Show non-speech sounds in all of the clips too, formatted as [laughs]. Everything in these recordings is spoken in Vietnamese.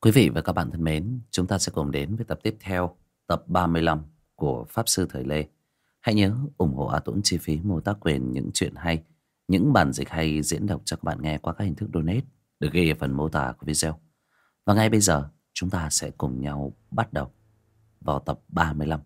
Quý vị và các bạn thân mến, chúng ta sẽ cùng đến với tập tiếp theo, tập 35 của Pháp Sư Thời Lê. Hãy nhớ ủng hộ A Tuấn chi phí mua tác quyền những chuyện hay, những bản dịch hay diễn đọc cho các bạn nghe qua các hình thức donate được ghi ở phần mô tả của video. Và ngay bây giờ, chúng ta sẽ cùng nhau bắt đầu vào tập 35.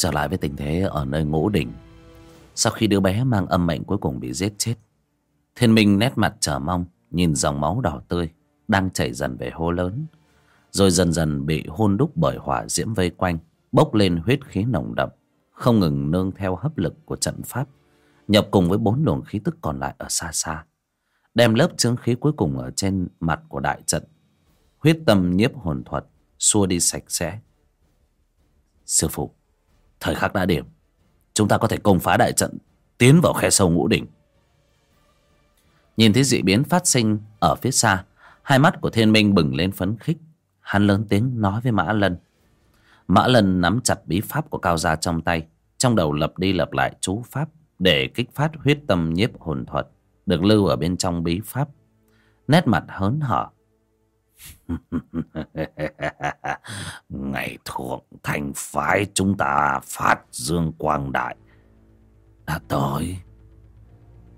Trở lại với tình thế ở nơi ngũ đỉnh. Sau khi đứa bé mang âm mệnh cuối cùng bị giết chết, Thiên Minh nét mặt chờ mong, Nhìn dòng máu đỏ tươi Đang chảy dần về hô lớn, Rồi dần dần bị hôn đúc bởi hỏa diễm vây quanh, Bốc lên huyết khí nồng đậm, Không ngừng nương theo hấp lực của trận pháp, Nhập cùng với bốn luồng khí tức còn lại ở xa xa, Đem lớp chướng khí cuối cùng ở trên mặt của đại trận, Huyết tâm nhiếp hồn thuật, Xua đi sạch sẽ. Sư phụ Thời khắc đã điểm Chúng ta có thể công phá đại trận, Tiến vào khe sâu ngũ đỉnh. Nhìn thấy dị biến phát sinh Ở phía xa, Hai mắt của thiên minh bừng lên phấn khích. Hắn lớn tiếng nói với Mã Lân. Mã Lân nắm chặt bí pháp của Cao Gia trong tay, Trong đầu lập đi lập lại chú pháp Để kích phát huyết tâm nhiếp hồn thuật, Được lưu ở bên trong bí pháp. Nét mặt hớn hở [laughs] Ngày thượng thành phái chúng ta phát dương quang đại. Đã tới.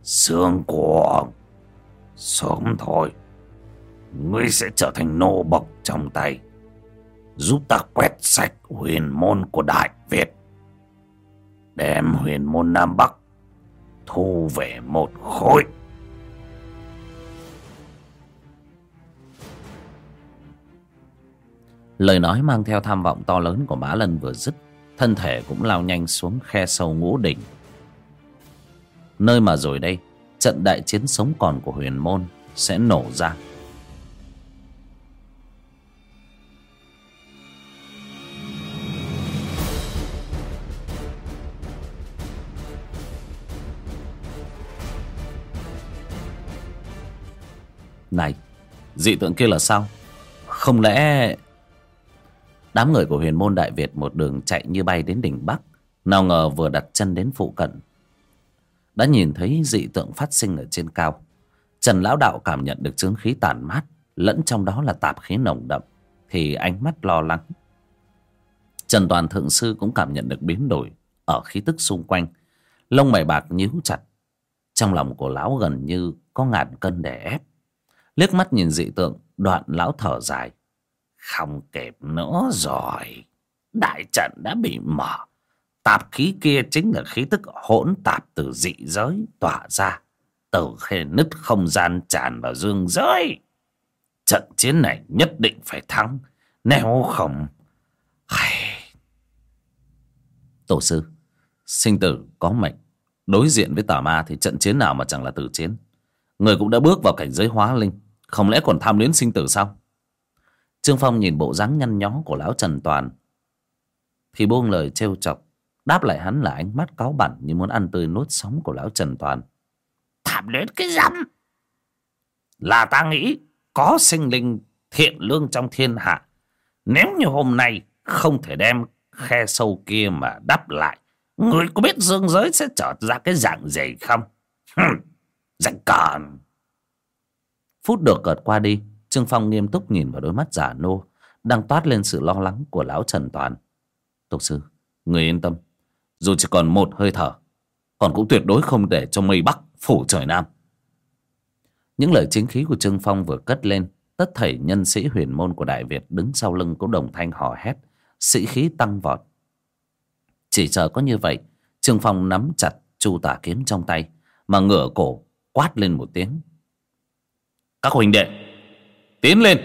Xương quang Sớm thôi. Ngươi sẽ trở thành nô bộc trong tay. Giúp ta quét sạch huyền môn của Đại Việt. Đem huyền môn Nam Bắc Thu về một khối. Lời nói mang theo tham vọng to lớn của Mã Lân vừa dứt, Thân thể cũng lao nhanh xuống khe sâu ngũ đỉnh. Nơi mà rồi đây, Trận đại chiến sống còn của huyền môn Sẽ nổ ra. Này, Dị tượng kia là sao? Không lẽ Đám người của huyền môn Đại Việt một đường chạy như bay đến đỉnh Bắc. Nào ngờ vừa đặt chân đến phụ cận. Đã nhìn thấy dị tượng phát sinh ở trên cao. Trần Lão Đạo cảm nhận được chứng khí tàn mát. Lẫn trong đó là tạp khí nồng đậm. Thì ánh mắt lo lắng. Trần Toàn Thượng Sư cũng cảm nhận được biến đổi ở khí tức xung quanh. Lông mày bạc nhíu chặt. Trong lòng của lão gần như có ngàn cân để ép. Liếc mắt nhìn dị tượng, đoạn lão thở dài. Không kịp nữa rồi. Đại trận đã bị mở. Tạp khí kia chính là khí tức hỗn tạp từ dị giới tỏa ra. Từ khe nứt không gian tràn vào dương giới. Trận chiến này nhất định phải thắng. Nếu không... Tổ sư, sinh tử có mệnh. Đối diện với tà ma thì trận chiến nào mà chẳng là tử chiến. Người cũng đã bước vào cảnh giới hóa linh. Không lẽ còn tham luyến sinh tử sao? Trương Phong nhìn bộ dáng nhăn nhó của lão Trần Toàn. Thì buông lời trêu chọc Đáp lại hắn là ánh mắt cáu bẩn Như muốn ăn tươi nuốt sống của lão Trần Toàn. Thảm đến cái rắm. Là ta nghĩ Có sinh linh thiện lương trong thiên hạ. Nếu như hôm nay Không thể đem khe sâu kia mà đắp lại Người có biết dương giới sẽ trở ra cái dạng gì không? Dạng còn Phút được cợt qua đi Trương Phong nghiêm túc nhìn vào đôi mắt giả nô Đang toát lên sự lo lắng của lão Trần Toàn. Tục sư, Người yên tâm, Dù chỉ còn một hơi thở, Còn cũng tuyệt đối không để cho mây bắc phủ trời nam. Những lời chính khí của Trương Phong vừa cất lên, Tất thảy nhân sĩ huyền môn của Đại Việt Đứng sau lưng cũng đồng thanh hò hét, Sĩ khí tăng vọt. Chỉ chờ có như vậy, Trương Phong nắm chặt chu tả kiếm trong tay, Mà ngửa cổ quát lên một tiếng. Các huynh đệ Tiến lên.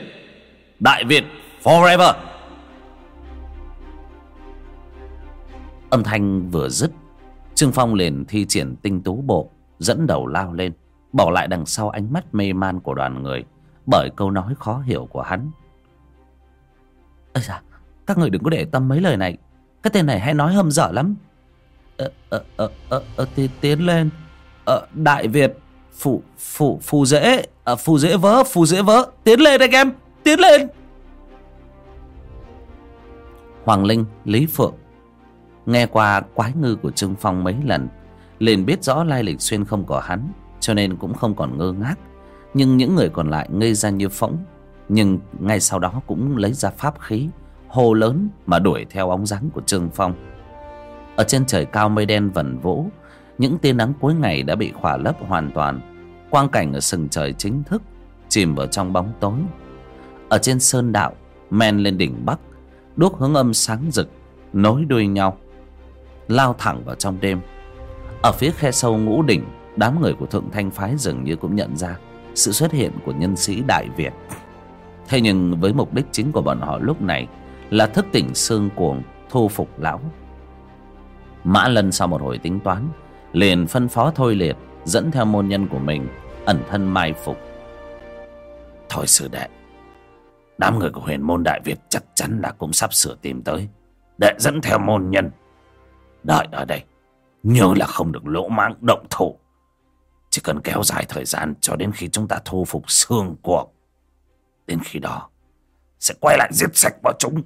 Đại Việt forever. Âm thanh vừa dứt Trương Phong liền thi triển tinh tú bộ Dẫn đầu lao lên Bỏ lại đằng sau ánh mắt mê man của đoàn người bởi câu nói khó hiểu của hắn. Ơ dạ các người đừng có để tâm mấy lời này. Cái tên này hay nói hâm dở lắm. Ờ, ờ, ờ, ờ, ờ tiến lên. Ờ, đại việt phù phù phù dễ. À, phù dễ vỡ phù dễ vỡ. Tiến lên anh em tiến lên. Hoàng linh lý phượng. Nghe qua quái ngư của trương phong mấy lần liền biết rõ lai lịch xuyên không của hắn cho nên cũng không còn ngơ ngác. Nhưng những người còn lại ngây ra như phỗng. Nhưng ngay sau đó cũng lấy ra pháp khí hô lớn mà đuổi theo óng dáng của trương phong. Ở trên trời cao mây đen vần vũ những tia nắng cuối ngày đã bị khỏa lấp hoàn toàn. Quang cảnh ở sừng trời chính thức chìm vào trong bóng tối. Ở trên sơn đạo, men lên đỉnh bắc, đuốc hướng âm sáng rực, nối đuôi nhau, lao thẳng vào trong đêm. Ở phía khe sâu ngũ đỉnh, đám người của thượng thanh phái dường như cũng nhận ra sự xuất hiện của nhân sĩ đại việt. Thế nhưng với mục đích chính của bọn họ lúc này là thức tỉnh xương cuồng, thu phục lão. Mã lân sau một hồi tính toán liền phân phó thôi liệt dẫn theo môn nhân của mình ẩn thân mai phục. Thôi sư đệ đám người của huyền môn đại việt chắc chắn là cũng sắp sửa tìm tới. Để dẫn theo môn nhân. Đợi ở đây nhớ là không được lỗ mãng động thủ. Chỉ cần kéo dài thời gian cho đến khi chúng ta thu phục xương cuộc đến khi đó sẽ quay lại giết sạch bọn chúng.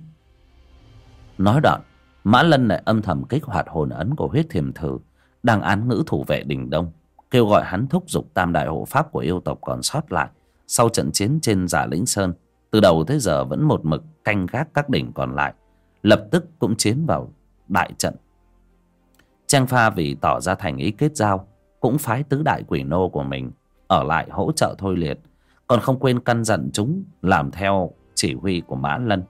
Nói đoạn mã lân lại âm thầm kích hoạt hồn ấn của huyết thiềm thử đang án ngữ thủ vệ đình đông, kêu gọi hắn thúc giục tam đại hộ pháp của yêu tộc còn sót lại sau trận chiến trên giả lĩnh sơn. Từ đầu tới giờ vẫn một mực canh gác các đỉnh còn lại, lập tức cũng chiến vào đại trận. Trang pha vì tỏ ra thành ý kết giao, cũng phái tứ đại quỷ nô của mình ở lại hỗ trợ thôi liệt, còn không quên căn dặn chúng làm theo chỉ huy của mã lân.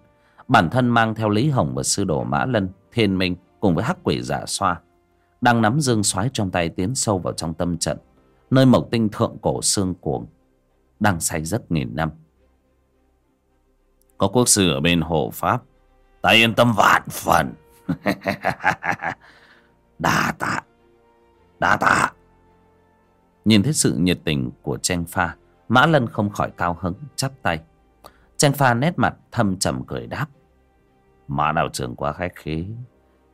Bản thân mang theo lý hồng và sư đồ mã lân, thiên minh cùng với hắc quỷ giả xoa đang nắm dương xoáy trong tay tiến sâu vào trong tâm trận, nơi mộc tinh thượng cổ xương cuồng, đang say giấc nghìn năm. Có quốc sư ở bên hộ pháp, ta yên tâm vạn phần. [laughs] Đa tạ đa tạ. Nhìn thấy sự nhiệt tình của tranh pha, mã lân không khỏi cao hứng, chắp tay. Tranh pha nét mặt thâm trầm cười đáp. Mã đạo trưởng quá khách khí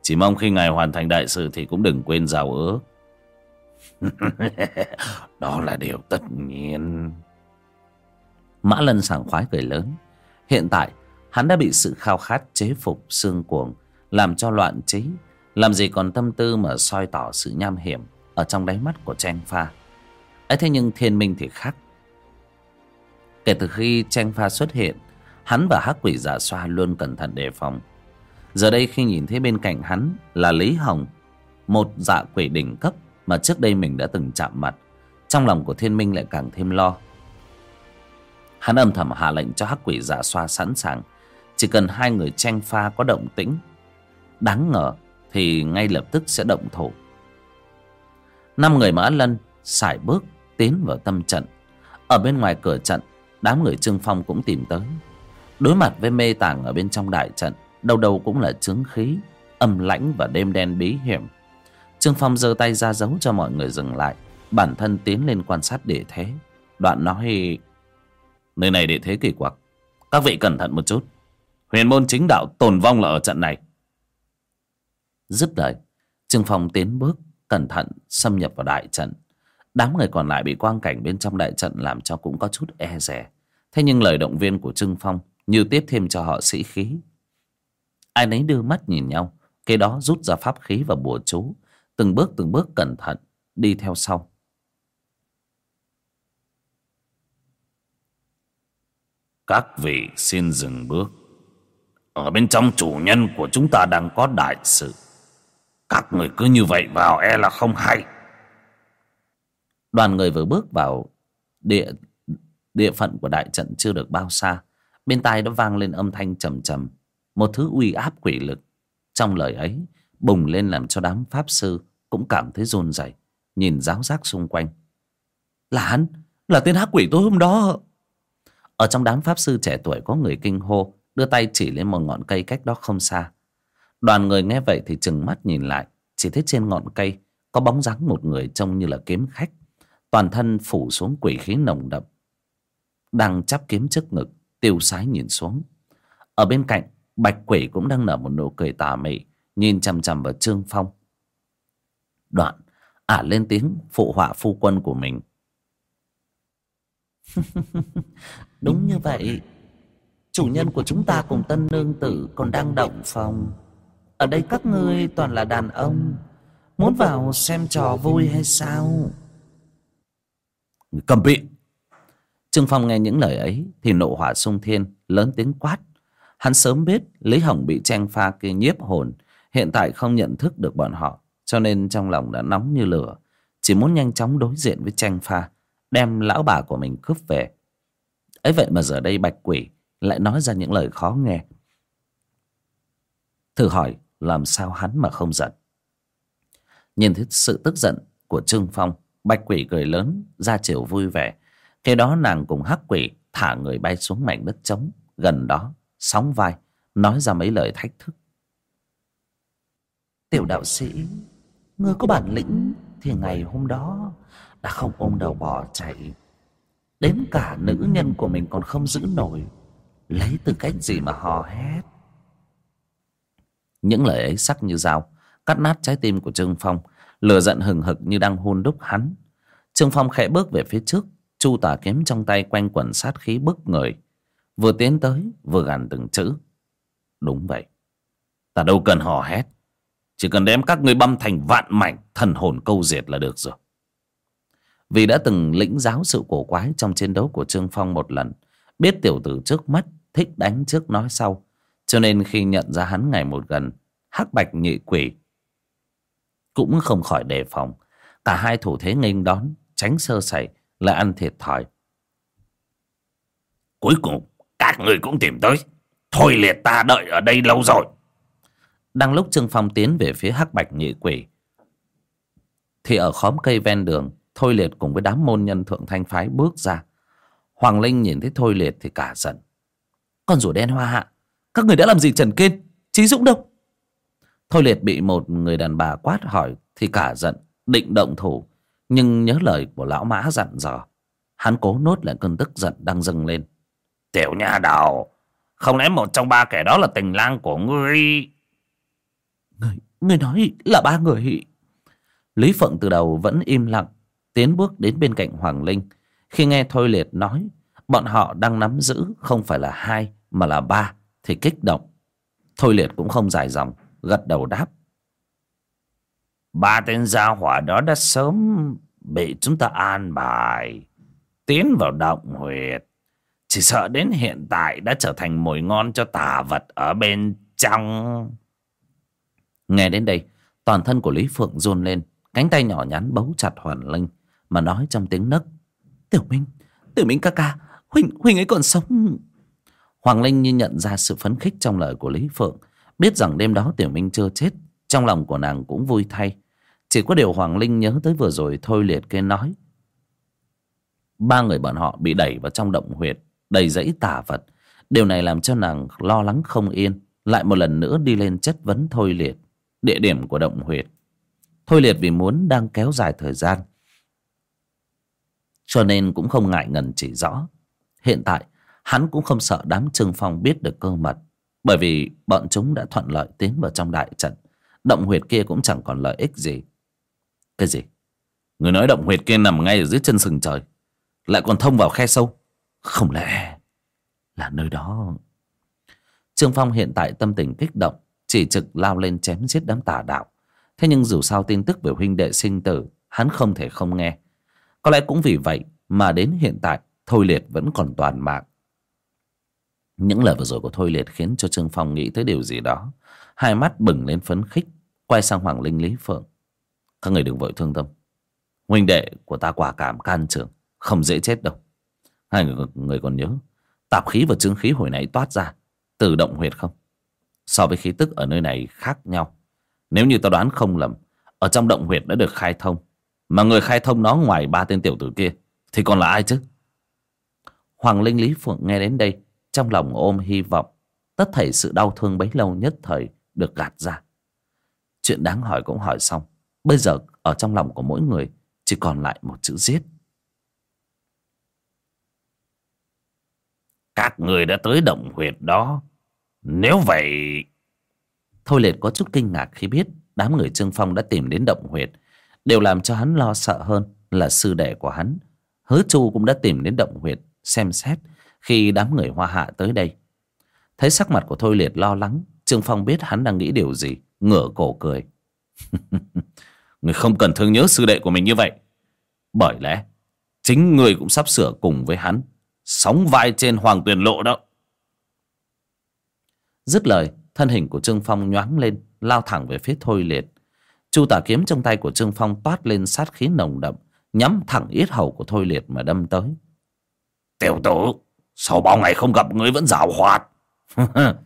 chỉ mong khi ngài hoàn thành đại sự thì cũng đừng quên giàu ước. [laughs] Đó là điều tất nhiên. Mã lân sảng khoái cười lớn. Hiện tại, hắn đã bị sự khao khát chế phục xương cuồng, làm cho loạn trí, làm gì còn tâm tư mà soi tỏ sự nham hiểm ở trong đáy mắt của tranh pha. Ấy thế nhưng thiên minh thì khác. Kể từ khi tranh pha xuất hiện, hắn và hắc quỷ giả xoa luôn cẩn thận đề phòng giờ đây khi nhìn thấy bên cạnh hắn là lý hồng, một dạ quỷ đỉnh cấp mà trước đây mình đã từng chạm mặt, trong lòng của thiên minh lại càng thêm lo. Hắn âm thầm hạ lệnh cho hắc quỷ giả xoa sẵn sàng. Chỉ cần hai người tranh pha có động tĩnh, đáng ngờ thì ngay lập tức sẽ động thủ. Năm người mã lân sải bước tiến vào tâm trận. Ở bên ngoài cửa trận, đám người trương phong cũng tìm tới. Đối mặt với mê tàng ở bên trong đại trận đâu đâu cũng là chứng khí, âm lãnh và đêm đen bí hiểm. Trương phong giơ tay ra dấu cho mọi người dừng lại, bản thân tiến lên quan sát địa thế. Đoạn nói, nơi này địa thế kỳ quặc, các vị cẩn thận một chút. Huyền môn chính đạo tồn vong là ở trận này. Dứt lời, trương phong tiến bước, cẩn thận xâm nhập vào đại trận. Đám người còn lại bị quang cảnh bên trong đại trận làm cho cũng có chút e rè thế nhưng lời động viên của trương phong như tiếp thêm cho họ sĩ khí ai nấy đưa mắt nhìn nhau kế đó rút ra pháp khí và bùa chú từng bước từng bước cẩn thận đi theo sau. Các vị xin dừng bước. Ở bên trong chủ nhân của chúng ta đang có đại sự. Các người cứ như vậy vào e là không hay. Đoàn người vừa bước vào địa địa phận của đại trận chưa được bao xa. Bên tai đã vang lên âm thanh trầm trầm một thứ uy áp quỷ lực. Trong lời ấy, bùng lên làm cho đám pháp sư cũng cảm thấy run rẩy, nhìn giáo giác xung quanh. Là hắn, là tên hắc quỷ tối hôm đó. Ở trong đám pháp sư trẻ tuổi có người kinh hô, đưa tay chỉ lên một ngọn cây cách đó không xa. Đoàn người nghe vậy thì chừng mắt nhìn lại, chỉ thấy trên ngọn cây có bóng dáng một người trông như là kiếm khách. Toàn thân phủ xuống quỷ khí nồng đậm, đang chắp kiếm trước ngực, tiêu sái nhìn xuống. Ở bên cạnh bạch quỷ cũng đang nở một nụ cười tà mị nhìn chằm chằm vào trương phong. Đoạn ả lên tiếng phụ họa phu quân của mình. [laughs] Đúng như vậy. Chủ nhân của chúng ta cùng tân nương tử còn đang động phòng. Ở đây các ngươi toàn là đàn ông. Muốn vào xem trò vui hay sao? Cầm bị trương phong nghe những lời ấy thì nộ hỏa sung thiên lớn tiếng quát hắn sớm biết lý hồng bị tranh pha kia nhiếp hồn, hiện tại không nhận thức được bọn họ, cho nên trong lòng đã nóng như lửa, chỉ muốn nhanh chóng đối diện với tranh pha, đem lão bà của mình cướp về. Ấy vậy mà giờ đây bạch quỷ lại nói ra những lời khó nghe. Thử hỏi làm sao hắn mà không giận? Nhìn thấy sự tức giận của trương phong, bạch quỷ cười lớn, ra chiều vui vẻ. Cái đó nàng cùng hắc quỷ thả người bay xuống mảnh đất trống gần đó sóng vai, nói ra mấy lời thách thức. Tiểu đạo sĩ ngươi có bản lĩnh thì ngày hôm đó đã không ôm đầu bỏ chạy. Đến cả nữ nhân của mình còn không giữ nổi, lấy từ cách gì mà hò hét. Những lời ấy sắc như dao, cắt nát trái tim của trương phong, lửa giận hừng hực như đang hôn đúc hắn. Trương phong khẽ bước về phía trước, chu tà kiếm trong tay quanh quẩn sát khí bức người vừa tiến tới, vừa gằn từng chữ. Đúng vậy. Ta đâu cần hò hét. Chỉ cần đem các ngươi băm thành vạn mảnh, thần hồn câu diệt là được rồi. Vì đã từng lĩnh giáo sự cổ quái trong chiến đấu của trương phong một lần, biết tiểu tử trước mắt thích đánh trước nói sau, cho nên khi nhận ra hắn ngày một gần, hắc bạch nhị quỷ cũng không khỏi đề phòng. Cả hai thủ thế nghênh đón, tránh sơ sẩy, lại ăn thiệt thòi. Cuối cùng các người cũng tìm tới. Thôi liệt ta đợi ở đây lâu rồi. Đang lúc trương phong tiến về phía hắc bạch nhị quỷ, thì ở khóm cây ven đường, thôi liệt cùng với đám môn nhân thượng thanh phái bước ra. Hoàng linh nhìn thấy thôi liệt thì cả giận. Con rùa đen hoa hạ, các người đã làm gì trần kiên? Trí dũng đâu? Thôi liệt bị một người đàn bà quát hỏi thì cả giận, định động thủ, nhưng nhớ lời của lão mã dặn dò. Hắn cố nốt lại cơn tức giận đang dâng lên tiểu nha đầu. Không lẽ một trong ba kẻ đó là tình lang của ngươi? Người người nói là ba người. Lý phượng từ đầu vẫn im lặng tiến bước đến bên cạnh hoàng linh. Khi nghe thôi liệt nói bọn họ đang nắm giữ không phải là hai mà là ba thì kích động. Thôi liệt cũng không dài dòng gật đầu đáp. Ba tên gia hỏa đó đã sớm bị chúng ta an bài. Tiến vào động huyệt chỉ sợ đến hiện tại đã trở thành mồi ngon cho tà vật ở bên trong. Nghe đến đây, toàn thân của lý phượng run lên, cánh tay nhỏ nhắn bấu chặt hoàn linh mà nói trong tiếng nấc, tiểu minh tiểu minh ca ca, huynh huynh ấy còn sống. Hoàng linh như nhận ra sự phấn khích trong lời của lý phượng, biết rằng đêm đó tiểu minh chưa chết, trong lòng của nàng cũng vui thay. Chỉ có điều hoàng linh nhớ tới vừa rồi thôi liệt kê nói, ba người bọn họ bị đẩy vào trong động huyệt đầy dẫy tả vật. Điều này làm cho nàng lo lắng không yên, lại một lần nữa đi lên chất vấn thôi liệt, địa điểm của động huyệt. Thôi liệt vì muốn đang kéo dài thời gian, cho nên cũng không ngại ngần chỉ rõ. Hiện tại, hắn cũng không sợ đám trương phong biết được cơ mật, bởi vì bọn chúng đã thuận lợi tiến vào trong đại trận. Động huyệt kia cũng chẳng còn lợi ích gì. Cái gì? Người nói động huyệt kia nằm ngay ở dưới chân sừng trời, lại còn thông vào khe sâu không lẽ là nơi đó? Trương phong hiện tại tâm tình kích động, chỉ trực lao lên chém giết đám tà đạo. Thế nhưng dù sao tin tức về huynh đệ sinh tử, hắn không thể không nghe. Có lẽ cũng vì vậy mà đến hiện tại, thôi liệt vẫn còn toàn mạng. Những lời vừa rồi của thôi liệt khiến cho trương phong nghĩ tới điều gì đó. Hai mắt bừng lên phấn khích, quay sang hoàng linh lý phượng. Các người đừng vội thương tâm. Huynh đệ của ta quả cảm can trường, không dễ chết đâu hai người, người còn nhớ tạp khí và chứng khí hồi nãy toát ra từ động huyệt không? So với khí tức ở nơi này khác nhau. Nếu như tao đoán không lầm ở trong động huyệt đã được khai thông mà người khai thông nó ngoài ba tên tiểu tử kia thì còn là ai chứ? Hoàng linh lý phượng nghe đến đây trong lòng ôm hy vọng tất thảy sự đau thương bấy lâu nhất thời được gạt ra. Chuyện đáng hỏi cũng hỏi xong bây giờ ở trong lòng của mỗi người chỉ còn lại một chữ giết. Các người đã tới động huyệt đó. Nếu vậy thôi liệt có chút kinh ngạc khi biết đám người trương phong đã tìm đến động huyệt. Điều làm cho hắn lo sợ hơn là sư đệ của hắn. Hứa chu cũng đã tìm đến động huyệt xem xét khi đám người hoa hạ tới đây. Thấy sắc mặt của thôi liệt lo lắng trương phong biết hắn đang nghĩ điều gì ngửa cổ cười. [laughs] người không cần thương nhớ sư đệ của mình như vậy. Bởi lẽ chính người cũng sắp sửa cùng với hắn sóng vai trên hoàng tuyền lộ đó. Dứt lời thân hình của trương phong nhoáng lên lao thẳng về phía thôi liệt. Chu tả kiếm trong tay của trương phong toát lên sát khí nồng đậm nhắm thẳng yết hầu của thôi liệt mà đâm tới. Tiểu tử sau bao ngày không gặp người vẫn giảo hoạt. [laughs]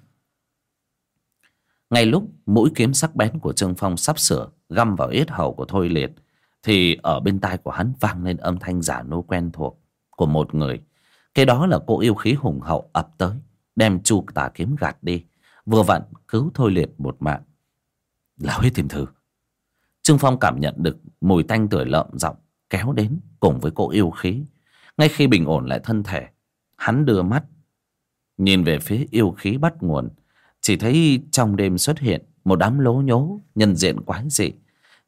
Ngay lúc mũi kiếm sắc bén của trương phong sắp sửa găm vào yết hầu của thôi liệt thì ở bên tai của hắn vang lên âm thanh giả nô quen thuộc của một người cái đó là cô yêu khí hùng hậu ập tới, đem chu tà kiếm gạt đi, vừa vặn cứu thôi liệt một mạng. Là huyết tìm thử trương phong cảm nhận được mùi tanh tuổi lợm giọng kéo đến cùng với cô yêu khí. Ngay khi bình ổn lại thân thể, hắn đưa mắt, nhìn về phía yêu khí bắt nguồn. Chỉ thấy trong đêm xuất hiện một đám lố nhố, nhân diện quái dị.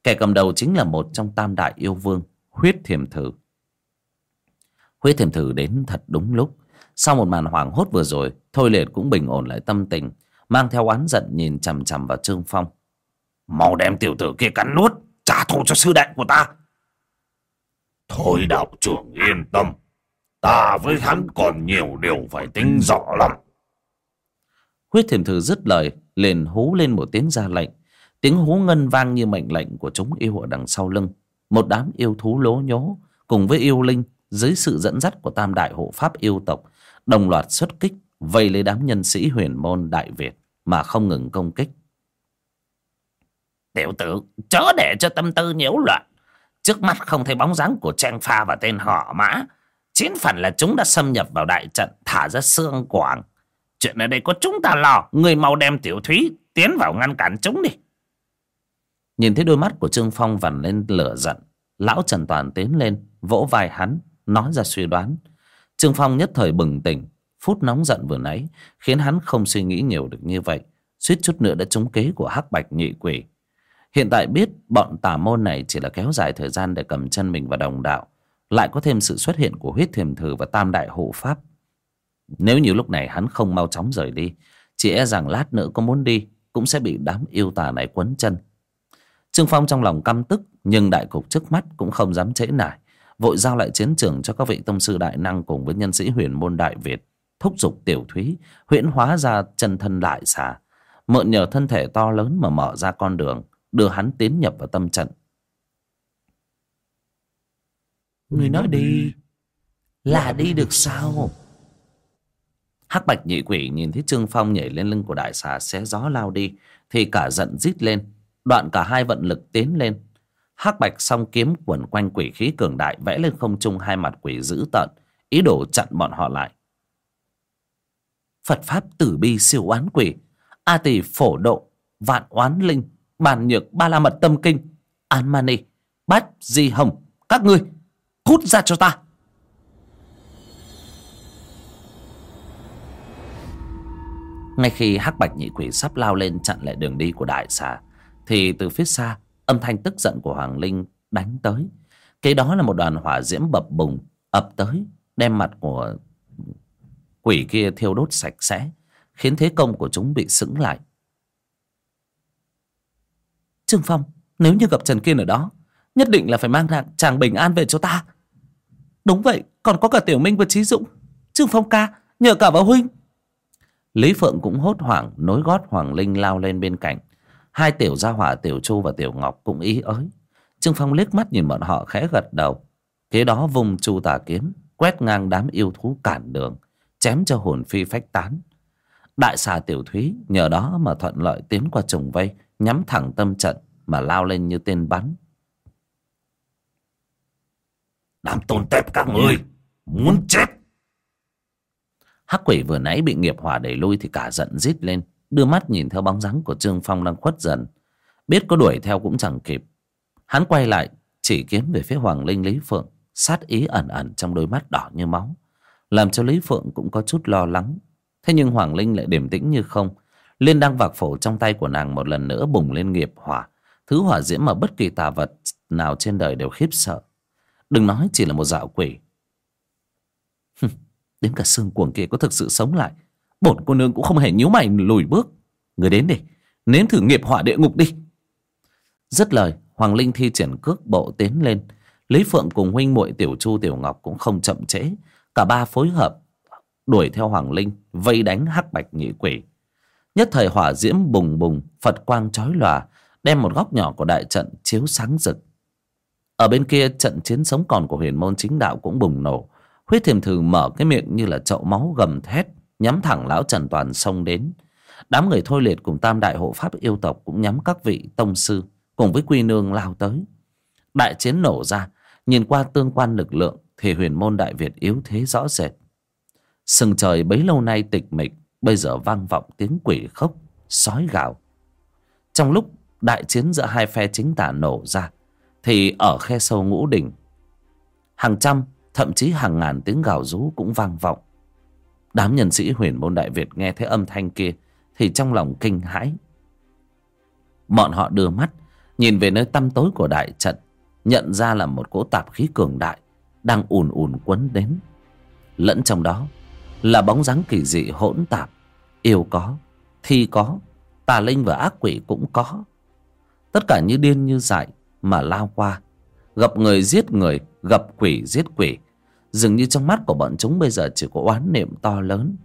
Kẻ cầm đầu chính là một trong tam đại yêu vương, huyết thiềm thử huyết thiềm thử đến thật đúng lúc. Sau một màn hoảng hốt vừa rồi thôi liệt cũng bình ổn lại tâm tình mang theo oán giận nhìn chằm chằm vào trương phong. Mau đem tiểu tử kia cắn nuốt trả thù cho sư đệ của ta. Thôi đạo trưởng yên tâm. Ta với hắn còn nhiều điều phải tính rõ lắm. Huyết thiềm thử dứt lời liền hú lên một tiếng ra lệnh. Tiếng hú ngân vang như mệnh lệnh của chúng yêu ở đằng sau lưng. Một đám yêu thú lố nhố cùng với yêu linh dưới sự dẫn dắt của tam đại hộ pháp yêu tộc đồng loạt xuất kích vây lấy đám nhân sĩ huyền môn đại việt mà không ngừng công kích. Tiểu tử chớ để cho tâm tư nhiễu loạn. Trước mắt không thấy bóng dáng của trang pha và tên họ mã. Chín phần là chúng đã xâm nhập vào đại trận thả ra xương quảng. Chuyện ở đây có chúng ta lo. Người mau đem tiểu thúy tiến vào ngăn cản chúng đi. Nhìn thấy đôi mắt của trương phong vằn lên lửa giận lão trần toàn tiến lên vỗ vai hắn nói ra suy đoán. Trương phong nhất thời bừng tỉnh, phút nóng giận vừa nãy khiến hắn không suy nghĩ nhiều được như vậy, suýt chút nữa đã trúng kế của hắc bạch nhị quỷ. Hiện tại biết bọn tà môn này chỉ là kéo dài thời gian để cầm chân mình vào đồng đạo, lại có thêm sự xuất hiện của huyết thiềm thử và tam đại hộ pháp. Nếu như lúc này hắn không mau chóng rời đi, chỉ e rằng lát nữa có muốn đi, cũng sẽ bị đám yêu tà này quấn chân. Trương phong trong lòng căm tức, nhưng đại cục trước mắt cũng không dám trễ nải vội giao lại chiến trường cho các vị tông sư đại năng cùng với nhân sĩ huyền môn đại việt thúc giục tiểu thúy huyễn hóa ra chân thân đại xà. Mượn nhờ thân thể to lớn mà mở ra con đường đưa hắn tiến nhập vào tâm trận. Người nói đi. Là đi được sao? Hắc bạch nhị quỷ nhìn thấy trương phong nhảy lên lưng của đại xà xé gió lao đi thì cả giận rít lên. Đoạn cả hai vận lực tiến lên hắc bạch song kiếm quẩn quanh quỷ khí cường đại vẽ lên không trung hai mặt quỷ dữ tợn, ý đồ chặn bọn họ lại. Phật pháp tử bi siêu oán quỷ, a tỳ phổ độ, vạn oán linh, bàn nhược ba la mật tâm kinh, an mani bát di hồng, các ngươi, cút ra cho ta. Ngay khi hắc bạch nhị quỷ sắp lao lên chặn lại đường đi của đại xà, thì từ phía xa âm thanh tức giận của hoàng linh đánh tới. Cái đó là một đoàn hỏa diễm bập bùng, ập tới, đem mặt của quỷ kia thiêu đốt sạch sẽ, khiến thế công của chúng bị sững lại. Trương phong, nếu như gặp trần kiên ở đó, nhất định là phải mang ra chàng bình an về cho ta. Đúng vậy, còn có cả tiểu minh và trí dũng, trương phong ca, nhờ cả vào huynh. Lý phượng cũng hốt hoảng, nối gót hoàng linh lao lên bên cạnh hai tiểu gia hỏa tiểu chu và tiểu ngọc cũng ý ới. Trương phong liếc mắt nhìn bọn họ khẽ gật đầu. Kế đó vùng chu tà kiếm quét ngang đám yêu thú cản đường chém cho hồn phi phách tán. Đại xà tiểu thúy nhờ đó mà thuận lợi tiến qua trùng vây nhắm thẳng tâm trận mà lao lên như tên bắn. Đám tôn tép các ngươi muốn chết. Hắc quỷ vừa nãy bị nghiệp hỏa đẩy lui thì cả giận rít lên đưa mắt nhìn theo bóng dáng của trương phong đang khuất dần. Biết có đuổi theo cũng chẳng kịp. Hắn quay lại, chỉ kiếm về phía hoàng linh, lý phượng, sát ý ẩn ẩn trong đôi mắt đỏ như máu, làm cho lý phượng cũng có chút lo lắng. Thế nhưng hoàng linh lại điềm tĩnh như không. Liên đang vạc phổ trong tay của nàng một lần nữa bùng lên nghiệp hỏa. Thứ hỏa diễm mà bất kỳ tà vật nào trên đời đều khiếp sợ. Đừng nói chỉ là một dạo quỷ. Đến cả xương cuồng kia có thực sự sống lại bổn cô nương cũng không hề nhíu mày lùi bước. Người đến đi, nếm thử nghiệp hỏa địa ngục đi. Dứt lời, hoàng linh thi triển cước bộ tiến lên. Lý phượng cùng huynh muội tiểu chu, tiểu ngọc cũng không chậm trễ. Cả ba phối hợp đuổi theo hoàng linh, vây đánh hắc bạch nhị quỷ. Nhất thời hỏa diễm bùng bùng, phật quang chói lòa, đem một góc nhỏ của đại trận chiếu sáng rực. Ở bên kia, trận chiến sống còn của huyền môn chính đạo cũng bùng nổ. Huyết thiềm thử mở cái miệng như là chậu máu gầm thét nhắm thẳng lão trần toàn xông đến. Đám người thôi liệt cùng tam đại hộ pháp yêu tộc cũng nhắm các vị tông sư cùng với quy nương lao tới. Đại chiến nổ ra, nhìn qua tương quan lực lượng thì huyền môn đại việt yếu thế rõ rệt. Sừng trời bấy lâu nay tịch mịch, bây giờ vang vọng tiếng quỷ khóc, sói gào. Trong lúc đại chiến giữa hai phe chính tả nổ ra, thì ở khe sâu ngũ đỉnh hàng trăm, thậm chí hàng ngàn tiếng gào rú cũng vang vọng đám nhân sĩ huyền môn đại việt nghe thấy âm thanh kia thì trong lòng kinh hãi. Bọn họ đưa mắt, nhìn về nơi tăm tối của đại trận, nhận ra là một cỗ tạp khí cường đại đang ùn ùn quấn đến. Lẫn trong đó là bóng dáng kỳ dị hỗn tạp, yêu có, thi có, tà linh và ác quỷ cũng có. Tất cả như điên như dại mà lao qua, gặp người giết người, gặp quỷ giết quỷ dường như trong mắt của bọn chúng bây giờ chỉ có oán niệm to lớn.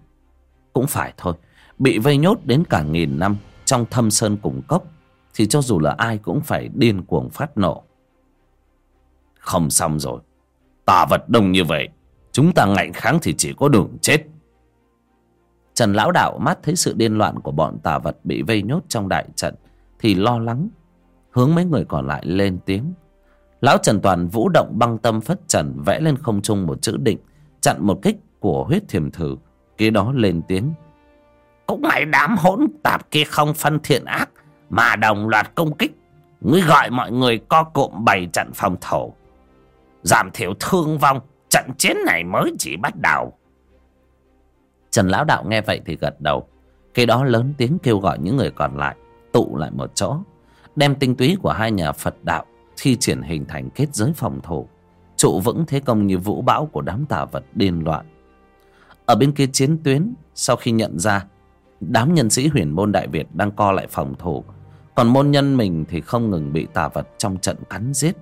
Cũng phải thôi, bị vây nhốt đến cả nghìn năm trong thâm sơn cùng cốc, thì cho dù là ai cũng phải điên cuồng phát nổ không xong rồi. Tà vật đông như vậy, chúng ta ngạnh kháng thì chỉ có đường chết. Trần lão đạo mắt thấy sự điên loạn của bọn tà vật bị vây nhốt trong đại trận thì lo lắng. Hướng mấy người còn lại lên tiếng lão trần toàn vũ động băng tâm phất trần, vẽ lên không trung một chữ định, chặn một kích của huyết thiềm thử, kế đó lên tiếng. Cũng mày đám hỗn tạp kia không phân thiện ác, mà đồng loạt công kích. Ngươi gọi mọi người co cụm bày trận phòng thủ giảm thiểu thương vong, trận chiến này mới chỉ bắt đầu. Trần lão đạo nghe vậy thì gật đầu. Kế đó lớn tiếng kêu gọi những người còn lại, tụ lại một chỗ, đem tinh túy của hai nhà phật đạo thi triển hình thành kết giới phòng thủ, trụ vững thế công như vũ bão của đám tà vật điên loạn. Ở bên kia chiến tuyến, sau khi nhận ra, đám nhân sĩ huyền môn đại việt đang co lại phòng thủ, còn môn nhân mình thì không ngừng bị tà vật trong trận cắn giết.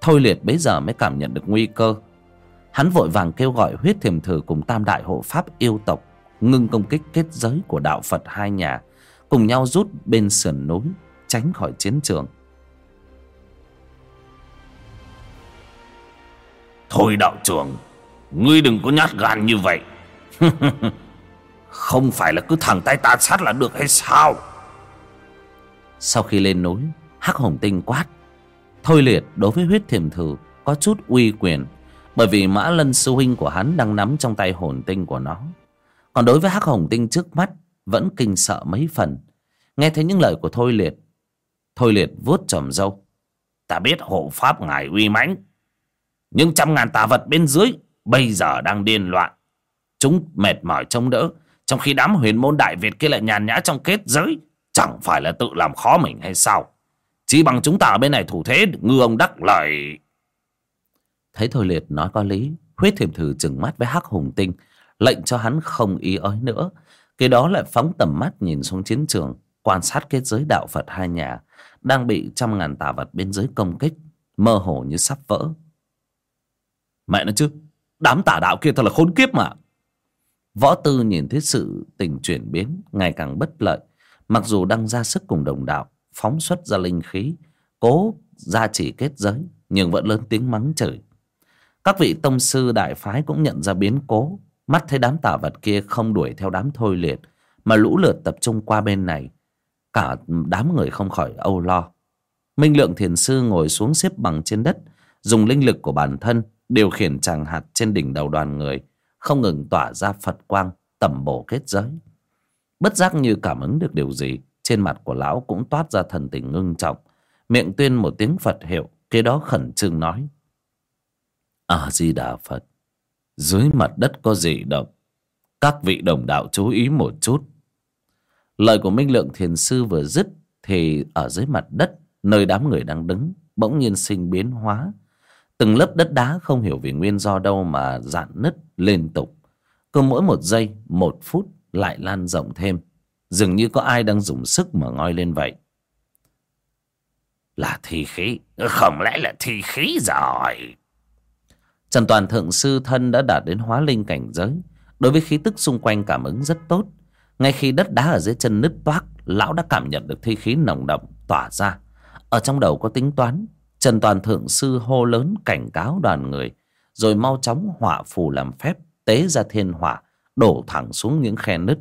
Thôi liệt bấy giờ mới cảm nhận được nguy cơ. Hắn vội vàng kêu gọi huyết thiềm thử cùng tam đại hộ pháp yêu tộc, ngưng công kích kết giới của đạo phật hai nhà, cùng nhau rút bên sườn núi, tránh khỏi chiến trường. Thôi đạo trưởng, ngươi đừng có nhát gan như vậy. [laughs] Không phải là cứ thẳng tay ta sát là được hay sao? Sau khi lên núi, hắc hồng tinh quát. Thôi liệt, đối với huyết thiềm thử, có chút uy quyền, bởi vì mã lân sư huynh của hắn đang nắm trong tay hồn tinh của nó. Còn đối với hắc hồng tinh trước mắt, vẫn kinh sợ mấy phần. Nghe thấy những lời của thôi liệt thôi liệt vuốt tròm râu. Ta biết hộ pháp ngài uy mãnh nhưng trăm ngàn tà vật bên dưới bây giờ đang điên loạn. Chúng mệt mỏi trông đỡ, trong khi đám huyền môn đại việt kia lại nhàn nhã trong kết giới, chẳng phải là tự làm khó mình hay sao? Chỉ bằng chúng ta ở bên này thủ thế, ngư ông đắc lợi. Thấy thôi liệt nói có lý, huyết thiểm thử chừng mắt với hắc hùng tinh, lệnh cho hắn không ý ới nữa. Cái đó lại phóng tầm mắt nhìn xuống chiến trường, quan sát kết giới đạo phật hai nhà, đang bị trăm ngàn tà vật bên dưới công kích, mơ hồ như sắp vỡ mẹ nó chứ, đám tả đạo kia thật là khốn kiếp mà. Võ tư nhìn thấy sự tình chuyển biến, ngày càng bất lợi. Mặc dù đang ra sức cùng đồng đạo, phóng xuất ra linh khí, cố gia chỉ kết giới, nhưng vẫn lớn tiếng mắng chửi. Các vị tông sư đại phái cũng nhận ra biến cố. Mắt thấy đám tả vật kia không đuổi theo đám thôi liệt, mà lũ lượt tập trung qua bên này, cả đám người không khỏi âu lo. Minh lượng thiền sư ngồi xuống xếp bằng trên đất, dùng linh lực của bản thân điều khiển tràng hạt trên đỉnh đầu đoàn người, không ngừng tỏa ra phật quang, tẩm bổ kết giới. Bất giác như cảm ứng được điều gì, trên mặt của lão cũng toát ra thần tình ngưng trọng. Miệng tuyên một tiếng phật hiệu, kế đó khẩn trương nói. A di đà phật, dưới mặt đất có gì động. Các vị đồng đạo chú ý một chút. Lời của minh lượng thiền sư vừa dứt thì ở dưới mặt đất, nơi đám người đang đứng, bỗng nhiên sinh biến hóa từng lớp đất đá không hiểu vì nguyên do đâu mà dạn nứt liên tục. Cứ mỗi một giây, một phút lại lan rộng thêm. Dường như có ai đang dùng sức mà ngoi lên vậy. Là thi khí. Không lẽ là thi khí rồi? Trần toàn thượng sư thân đã đạt đến hóa linh cảnh giới. Đối với khí tức xung quanh cảm ứng rất tốt. Ngay khi đất đá ở dưới chân nứt toác, lão đã cảm nhận được thi khí nồng đậm tỏa ra. Ở trong đầu có tính toán trần toàn thượng sư hô lớn cảnh cáo đoàn người, rồi mau chóng hỏa phù làm phép, tế ra thiên hỏa, đổ thẳng xuống những khe nứt.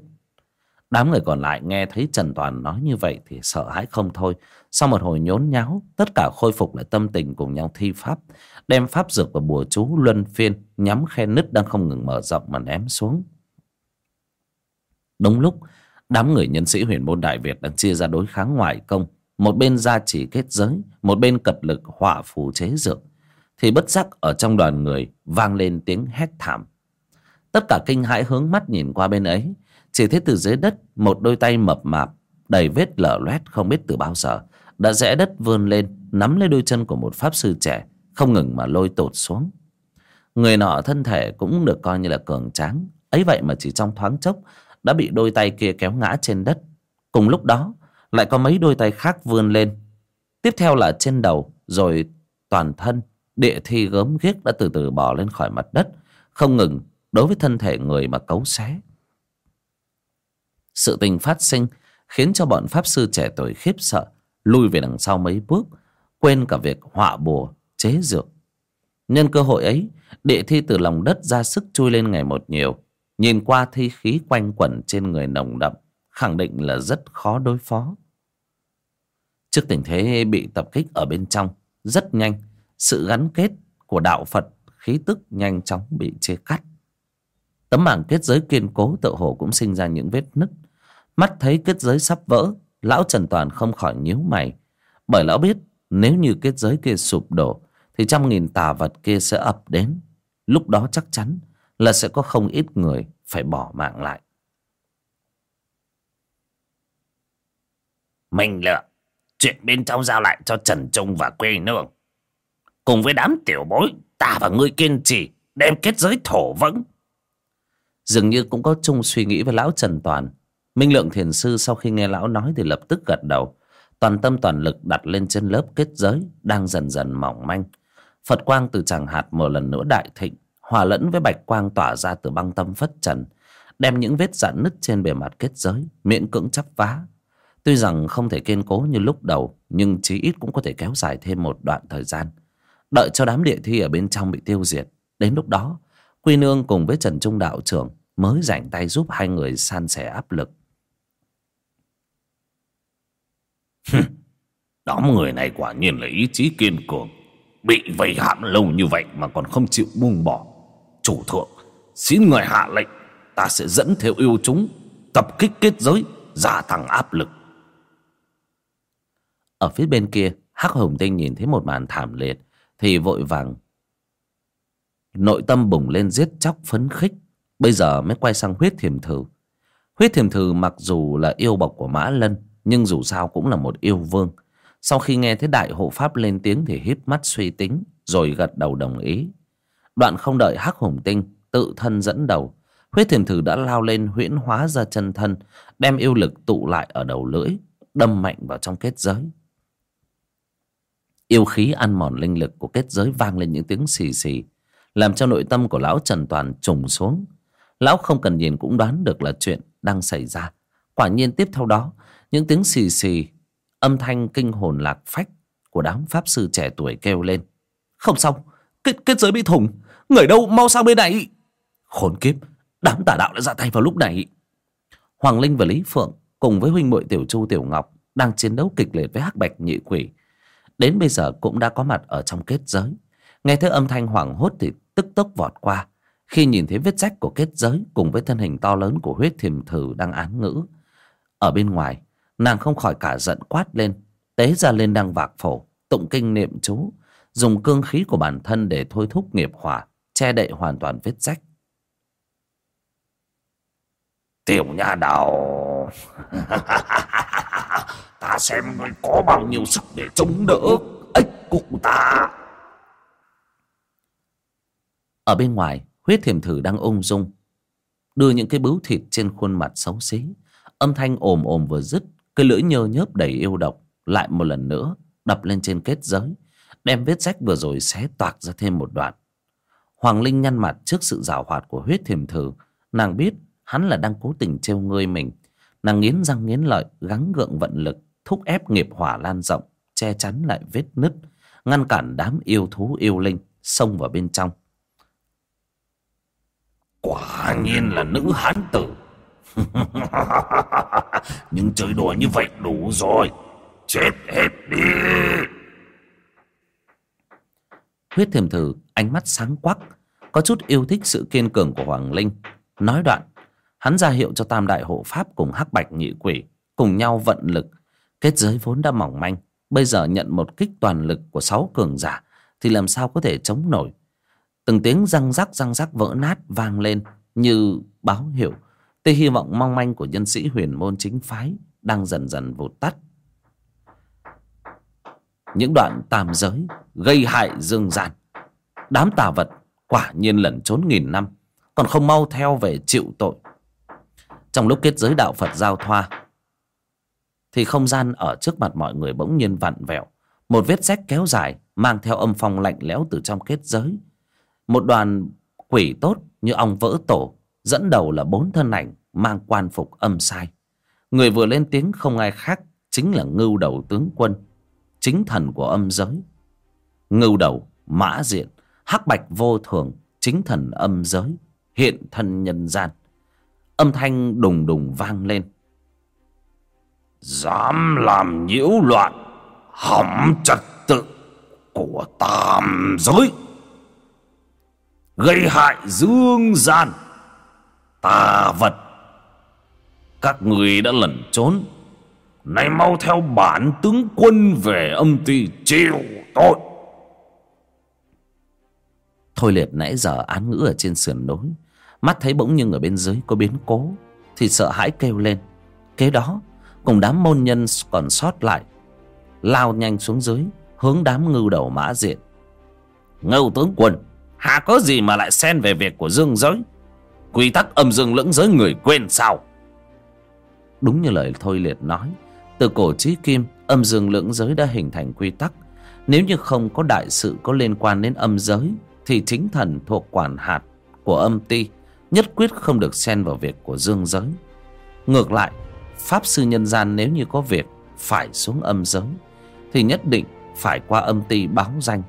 Đám người còn lại nghe thấy trần toàn nói như vậy thì sợ hãi không thôi. Sau một hồi nhốn nháo, tất cả khôi phục lại tâm tình cùng nhau thi pháp, đem pháp dược và bùa chú luân phiên, nhắm khe nứt đang không ngừng mở rộng mà ném xuống. Đúng lúc, đám người nhân sĩ huyền môn đại việt đang chia ra đối kháng ngoại công một bên gia chỉ kết giới, một bên cật lực hỏa phù chế dược, thì bất giác ở trong đoàn người vang lên tiếng hét thảm. Tất cả kinh hãi hướng mắt nhìn qua bên ấy, chỉ thấy từ dưới đất một đôi tay mập mạp đầy vết lở loét không biết từ bao giờ đã rẽ đất vươn lên, nắm lấy đôi chân của một pháp sư trẻ, không ngừng mà lôi tột xuống. Người nọ thân thể cũng được coi như là cường tráng, ấy vậy mà chỉ trong thoáng chốc đã bị đôi tay kia kéo ngã trên đất. Cùng lúc đó lại có mấy đôi tay khác vươn lên. Tiếp theo là trên đầu, rồi toàn thân, địa thi gớm ghiếc đã từ từ bò lên khỏi mặt đất, không ngừng đối với thân thể người mà cấu xé. Sự tình phát sinh khiến cho bọn pháp sư trẻ tuổi khiếp sợ lui về đằng sau mấy bước, quên cả việc họa bùa, chế dược. Nhân cơ hội ấy, địa thi từ lòng đất ra sức chui lên ngày một nhiều. Nhìn qua thi khí quanh quẩn trên người nồng đậm, khẳng định là rất khó đối phó trước tình thế bị tập kích ở bên trong, rất nhanh, sự gắn kết của đạo phật, khí tức nhanh chóng bị chia cắt. Tấm mảng kết giới kiên cố tự hồ cũng sinh ra những vết nứt. Mắt thấy kết giới sắp vỡ, lão trần toàn không khỏi nhíu mày. Bởi lão biết, nếu như kết giới kia sụp đổ, thì trăm nghìn tà vật kia sẽ ập đến. Lúc đó chắc chắn là sẽ có không ít người phải bỏ mạng lại. Mình Lượng Chuyện bên trong giao lại cho Trần Trung và quê nương. Cùng với đám tiểu bối, Ta và ngươi kiên trì Đem kết giới thổ vững. Dường như cũng có chung suy nghĩ với lão Trần Toàn. Minh Lượng Thiền Sư sau khi nghe lão nói thì lập tức gật đầu. Toàn tâm toàn lực đặt lên trên lớp kết giới Đang dần dần mỏng manh. Phật quang từ tràng hạt một lần nữa đại thịnh, Hòa lẫn với bạch quang tỏa ra từ băng tâm phất trần, Đem những vết dạn nứt trên bề mặt kết giới Miễn cưỡng chắp vá Tuy rằng không thể kiên cố như lúc đầu, Nhưng chí ít cũng có thể kéo dài thêm một đoạn thời gian. Đợi cho đám địa thi ở bên trong bị tiêu diệt, Đến lúc đó, Quy Nương cùng với Trần Trung Đạo trưởng Mới rảnh tay giúp hai người san sẻ áp lực. Đám người này quả nhiên là ý chí kiên cường. Bị vây hãm lâu như vậy mà còn không chịu buông bỏ. Chủ thượng, Xin người hạ lệnh, Ta sẽ dẫn theo yêu chúng, Tập kích kết giới, Gia tăng áp lực ở phía bên kia, hắc hồng tinh nhìn thấy một màn thảm liệt, thì vội vàng. Nội tâm bùng lên giết chóc phấn khích, bây giờ mới quay sang huyết thiềm thử. Huyết thiềm thử mặc dù là yêu bọc của mã lân, nhưng dù sao cũng là một yêu vương. Sau khi nghe thấy đại hộ pháp lên tiếng thì híp mắt suy tính, rồi gật đầu đồng ý. Đoạn không đợi hắc hồng tinh tự thân dẫn đầu, huyết thiềm thử đã lao lên huyễn hóa ra chân thân, đem yêu lực tụ lại ở đầu lưỡi, đâm mạnh vào trong kết giới yêu khí ăn mòn linh lực của kết giới vang lên những tiếng xì xì làm cho nội tâm của lão trần toàn trùng xuống. Lão không cần nhìn cũng đoán được là chuyện đang xảy ra. Quả nhiên tiếp theo đó những tiếng xì xì âm thanh kinh hồn lạc phách của đám pháp sư trẻ tuổi kêu lên. Không xong kết, kết giới bị thủng người đâu mau sang bên này. Khốn kiếp đám tà đạo đã ra tay vào lúc này. Hoàng linh và lý phượng cùng với huynh muội tiểu chu tiểu ngọc đang chiến đấu kịch liệt với hắc bạch nhị quỷ đến bây giờ cũng đã có mặt ở trong kết giới. Nghe thấy âm thanh hoảng hốt thì tức tốc vọt qua. Khi nhìn thấy vết rách của kết giới cùng với thân hình to lớn của huyết thiềm thử đang án ngữ. Ở bên ngoài, nàng không khỏi cả giận quát lên, tế ra lên đang vạc phổ, tụng kinh niệm chú, dùng cương khí của bản thân để thôi thúc nghiệp hỏa, che đậy hoàn toàn vết rách. Tiểu nha đầu. [laughs] ta xem ngươi có bao nhiêu sức để chống đỡ ếch cụ ta. Ở bên ngoài, huyết thiềm thử đang ung dung. Đưa những cái bướu thịt trên khuôn mặt xấu xí. Âm thanh ồm ồm vừa dứt, cái lưỡi nhơ nhớp đầy yêu độc lại một lần nữa đập lên trên kết giới, đem vết rách vừa rồi xé toạc ra thêm một đoạn. Hoàng linh nhăn mặt trước sự rào hoạt của huyết thiềm thử. Nàng biết hắn là đang cố tình trêu ngươi mình nàng nghiến răng nghiến lợi gắng gượng vận lực thúc ép nghiệp hỏa lan rộng che chắn lại vết nứt ngăn cản đám yêu thú yêu linh xông vào bên trong. Quả nhiên là nữ hán tử. [laughs] Nhưng chơi đùa như vậy đủ rồi. Chết hết đi. Huyết thiềm thử ánh mắt sáng quắc có chút yêu thích sự kiên cường của hoàng linh nói đoạn hắn ra hiệu cho tam đại hộ pháp cùng hắc bạch nhị quỷ cùng nhau vận lực. Kết giới vốn đã mỏng manh, bây giờ nhận một kích toàn lực của sáu cường giả thì làm sao có thể chống nổi? Từng tiếng răng rắc răng rắc vỡ nát vang lên như báo hiệu. Tia hy vọng mong manh của nhân sĩ huyền môn chính phái đang dần dần vụt tắt. Những đoạn tam giới gây hại dương gian. Đám tà vật quả nhiên lẩn trốn nghìn năm, còn không mau theo về chịu tội trong lúc kết giới đạo phật giao thoa. Thì không gian ở trước mặt mọi người bỗng nhiên vặn vẹo. Một vết rách kéo dài, mang theo âm phong lạnh lẽo từ trong kết giới. Một đoàn quỷ tốt như ong vỡ tổ, dẫn đầu là bốn thân ảnh mang quan phục âm sai. Người vừa lên tiếng không ai khác chính là ngưu đầu tướng quân, chính thần của âm giới. Ngưu đầu, mã diện, hắc bạch vô thường, chính thần âm giới, hiện thân nhân gian âm thanh đùng đùng vang lên. Dám làm nhiễu loạn hỏng trật tự của tam giới. Gây hại dương gian, tà vật. Các người đã lẩn trốn. Nay mau theo bản tướng quân về âm ty chịu tội. Thôi liệt nãy giờ án ngữ ở trên sườn núi mắt thấy bỗng như ở bên dưới có biến cố, thì sợ hãi kêu lên. Kế đó, cùng đám môn nhân còn sót lại, lao nhanh xuống dưới, hướng đám ngưu đầu mã diện. Ngưu tướng quân hà có gì mà lại xen về việc của dương giới? Quy tắc âm dương lưỡng giới người quên sao? Đúng như lời thôi liệt nói, từ cổ chí kim, âm dương lưỡng giới đã hình thành quy tắc. Nếu như không có đại sự có liên quan đến âm giới, thì chính thần thuộc quản hạt của âm ti nhất quyết không được xen vào việc của dương giới. Ngược lại, pháp sư nhân gian nếu như có việc phải xuống âm giới, thì nhất định phải qua âm ty báo danh.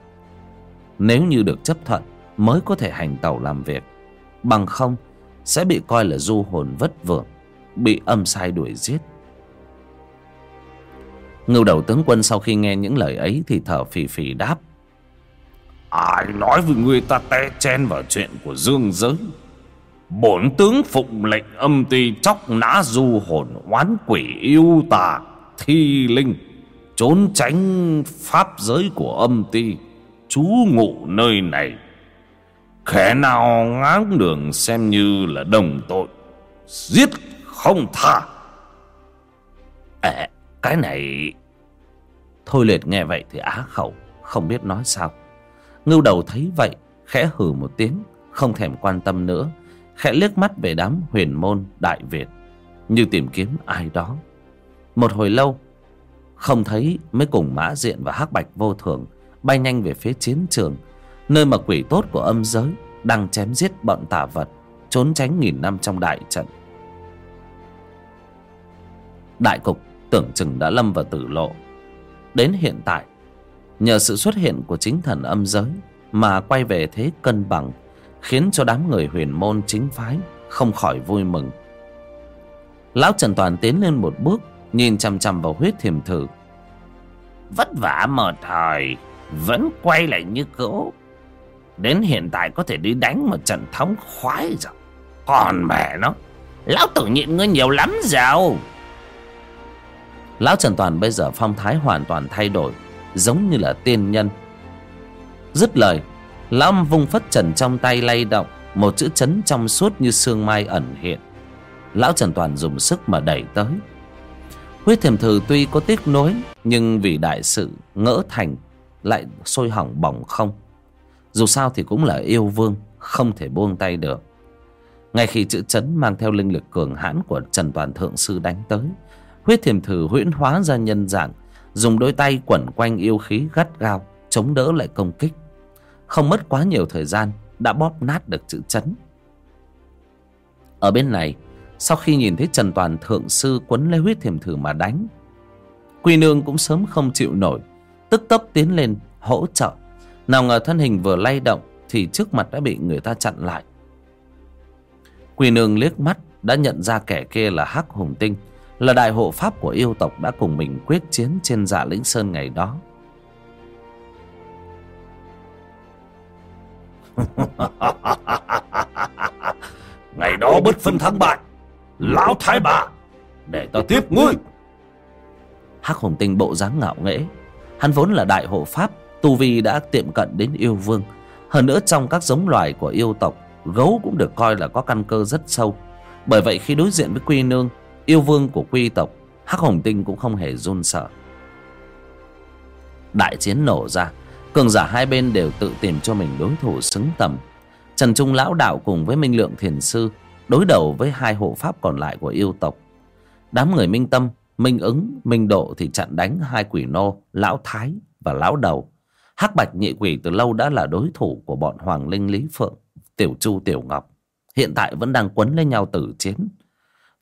Nếu như được chấp thuận, mới có thể hành tàu làm việc. Bằng không, sẽ bị coi là du hồn vất vưởng, bị âm sai đuổi giết. Ngưu đầu tướng quân sau khi nghe những lời ấy thì thở phì phì đáp. Ai nói với người ta té chen vào chuyện của dương giới? Bổn tướng phụng lệnh âm ty chóc nã du hồn oán quỷ yêu tà thi linh trốn tránh pháp giới của âm ty trú ngụ nơi này. Kẻ nào ngáng đường xem như là đồng tội giết không tha. À, cái này thôi liệt nghe vậy thì á khẩu không biết nói sao. Ngưu đầu thấy vậy khẽ hừ một tiếng không thèm quan tâm nữa khẽ liếc mắt về đám huyền môn đại việt, như tìm kiếm ai đó. Một hồi lâu, không thấy mới cùng mã diện và hắc bạch vô thường bay nhanh về phía chiến trường, nơi mà quỷ tốt của âm giới đang chém giết bọn tà vật, trốn tránh nghìn năm trong đại trận. Đại cục tưởng chừng đã lâm vào tử lộ. Đến hiện tại, nhờ sự xuất hiện của chính thần âm giới mà quay về thế cân bằng khiến cho đám người huyền môn chính phái không khỏi vui mừng. Lão trần toàn tiến lên một bước, nhìn chằm chằm vào huyết thiềm thử. Vất vả một thời vẫn quay lại như cũ. Đến hiện tại có thể đi đánh một trận thống khoái rồi. Còn mẹ nó, lão tử nhịn ngươi nhiều lắm rồi. Lão trần toàn bây giờ phong thái hoàn toàn thay đổi, giống như là tiên nhân. Dứt lời lão vung phất trần trong tay lay động, một chữ chấn trong suốt như sương mai ẩn hiện. Lão trần toàn dùng sức mà đẩy tới. Huyết thiềm thử tuy có tiếc nối nhưng vì đại sự ngỡ thành, lại sôi hỏng bỏng không. Dù sao thì cũng là yêu vương, không thể buông tay được. Ngay khi chữ chấn mang theo linh lực cường hãn của trần toàn thượng sư đánh tới, huyết thiềm thử huyễn hóa ra nhân dạng, dùng đôi tay quẩn quanh yêu khí gắt gao, chống đỡ lại công kích không mất quá nhiều thời gian đã bóp nát được chữ chấn. Ở bên này, sau khi nhìn thấy trần toàn thượng sư quấn lấy huyết thiềm thử mà đánh, quy nương cũng sớm không chịu nổi, tức tốc tiến lên hỗ trợ. Nào ngờ thân hình vừa lay động thì trước mặt đã bị người ta chặn lại. Quy nương liếc mắt, đã nhận ra kẻ kia là hắc hùng tinh, là đại hộ pháp của yêu tộc đã cùng mình quyết chiến trên dạ lĩnh sơn ngày đó. [laughs] ngày đó bất phân thắng bại, lão thái bà, để ta tiếp ngươi. Hắc hùng tinh bộ dáng ngạo nghễ. Hắn vốn là đại hộ pháp, tu vi đã tiệm cận đến yêu vương. Hơn nữa trong các giống loài của yêu tộc, gấu cũng được coi là có căn cơ rất sâu. Bởi vậy khi đối diện với quy nương, yêu vương của quy tộc, hắc hồng tinh cũng không hề run sợ. Đại chiến nổ ra cường giả hai bên đều tự tìm cho mình đối thủ xứng tầm. Trần trung lão đạo cùng với minh lượng thiền sư đối đầu với hai hộ pháp còn lại của yêu tộc. Đám người minh tâm, minh ứng, minh độ thì chặn đánh hai quỷ nô, lão thái và lão đầu. Hắc bạch nhị quỷ từ lâu đã là đối thủ của bọn hoàng linh, lý phượng, tiểu chu, tiểu ngọc. Hiện tại vẫn đang quấn lấy nhau tử chiến.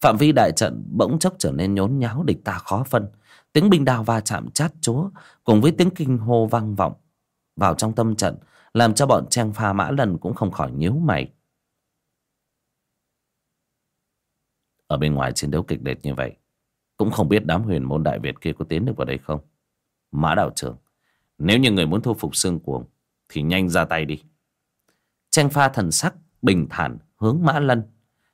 Phạm vi đại trận bỗng chốc trở nên nhốn nháo, địch ta khó phân. Tiếng binh đao va chạm chát chúa cùng với tiếng kinh hô vang vọng vào trong tâm trận, làm cho bọn trang pha mã lần cũng không khỏi nhíu mày. Ở bên ngoài chiến đấu kịch liệt như vậy, cũng không biết đám huyền môn đại việt kia có tiến được vào đây không? Mã đạo trưởng, nếu như người muốn thu phục xương cuồng, thì nhanh ra tay đi. Tranh pha thần sắc bình thản hướng mã lân.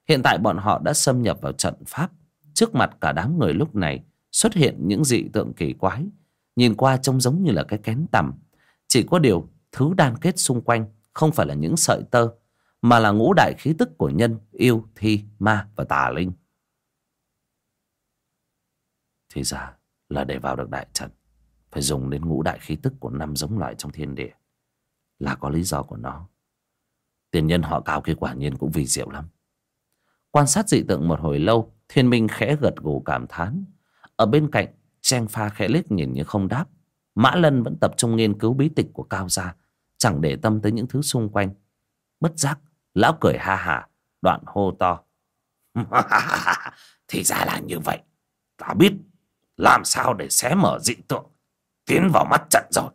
Hiện tại bọn họ đã xâm nhập vào trận pháp. Trước mặt cả đám người lúc này xuất hiện những dị tượng kỳ quái, nhìn qua trông giống như là cái kén tằm chỉ có điều thứ đan kết xung quanh không phải là những sợi tơ, mà là ngũ đại khí tức của nhân, yêu, thi, ma và tà linh. Thì ra là để vào được đại trận, phải dùng đến ngũ đại khí tức của năm giống loại trong thiên địa. Là có lý do của nó. Tiền nhân họ cao kia quả nhiên cũng vì diệu lắm. Quan sát dị tượng một hồi lâu, thiên minh khẽ gật gù cảm thán. Ở bên cạnh trang pha khẽ liếc nhìn như không đáp mã lân vẫn tập trung nghiên cứu bí tịch của cao gia, chẳng để tâm tới những thứ xung quanh. Bất giác, lão cười ha hả đoạn hô to. [laughs] Thì ra là như vậy. Ta biết làm sao để xé mở dị tượng, tiến vào mắt trận rồi.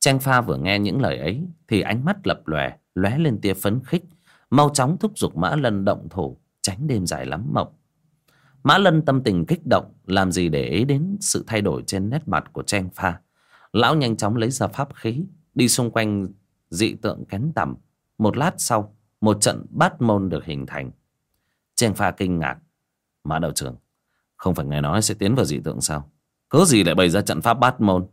Tranh pha vừa nghe những lời ấy Thì ánh mắt lập lòe, lóe lên tia phấn khích. Mau chóng thúc giục Mã Lân động thủ, Tránh đêm dài lắm mộng. Mã Lân tâm tình kích động, Làm gì để ý đến sự thay đổi trên nét mặt của Trang pha Lão nhanh chóng lấy ra pháp khí, Đi xung quanh dị tượng kén tầm Một lát sau, Một trận bát môn được hình thành Trang pha kinh ngạc Mã đạo trưởng, Không phải nghe nói sẽ tiến vào dị tượng sao Cớ gì lại bày ra trận pháp bát môn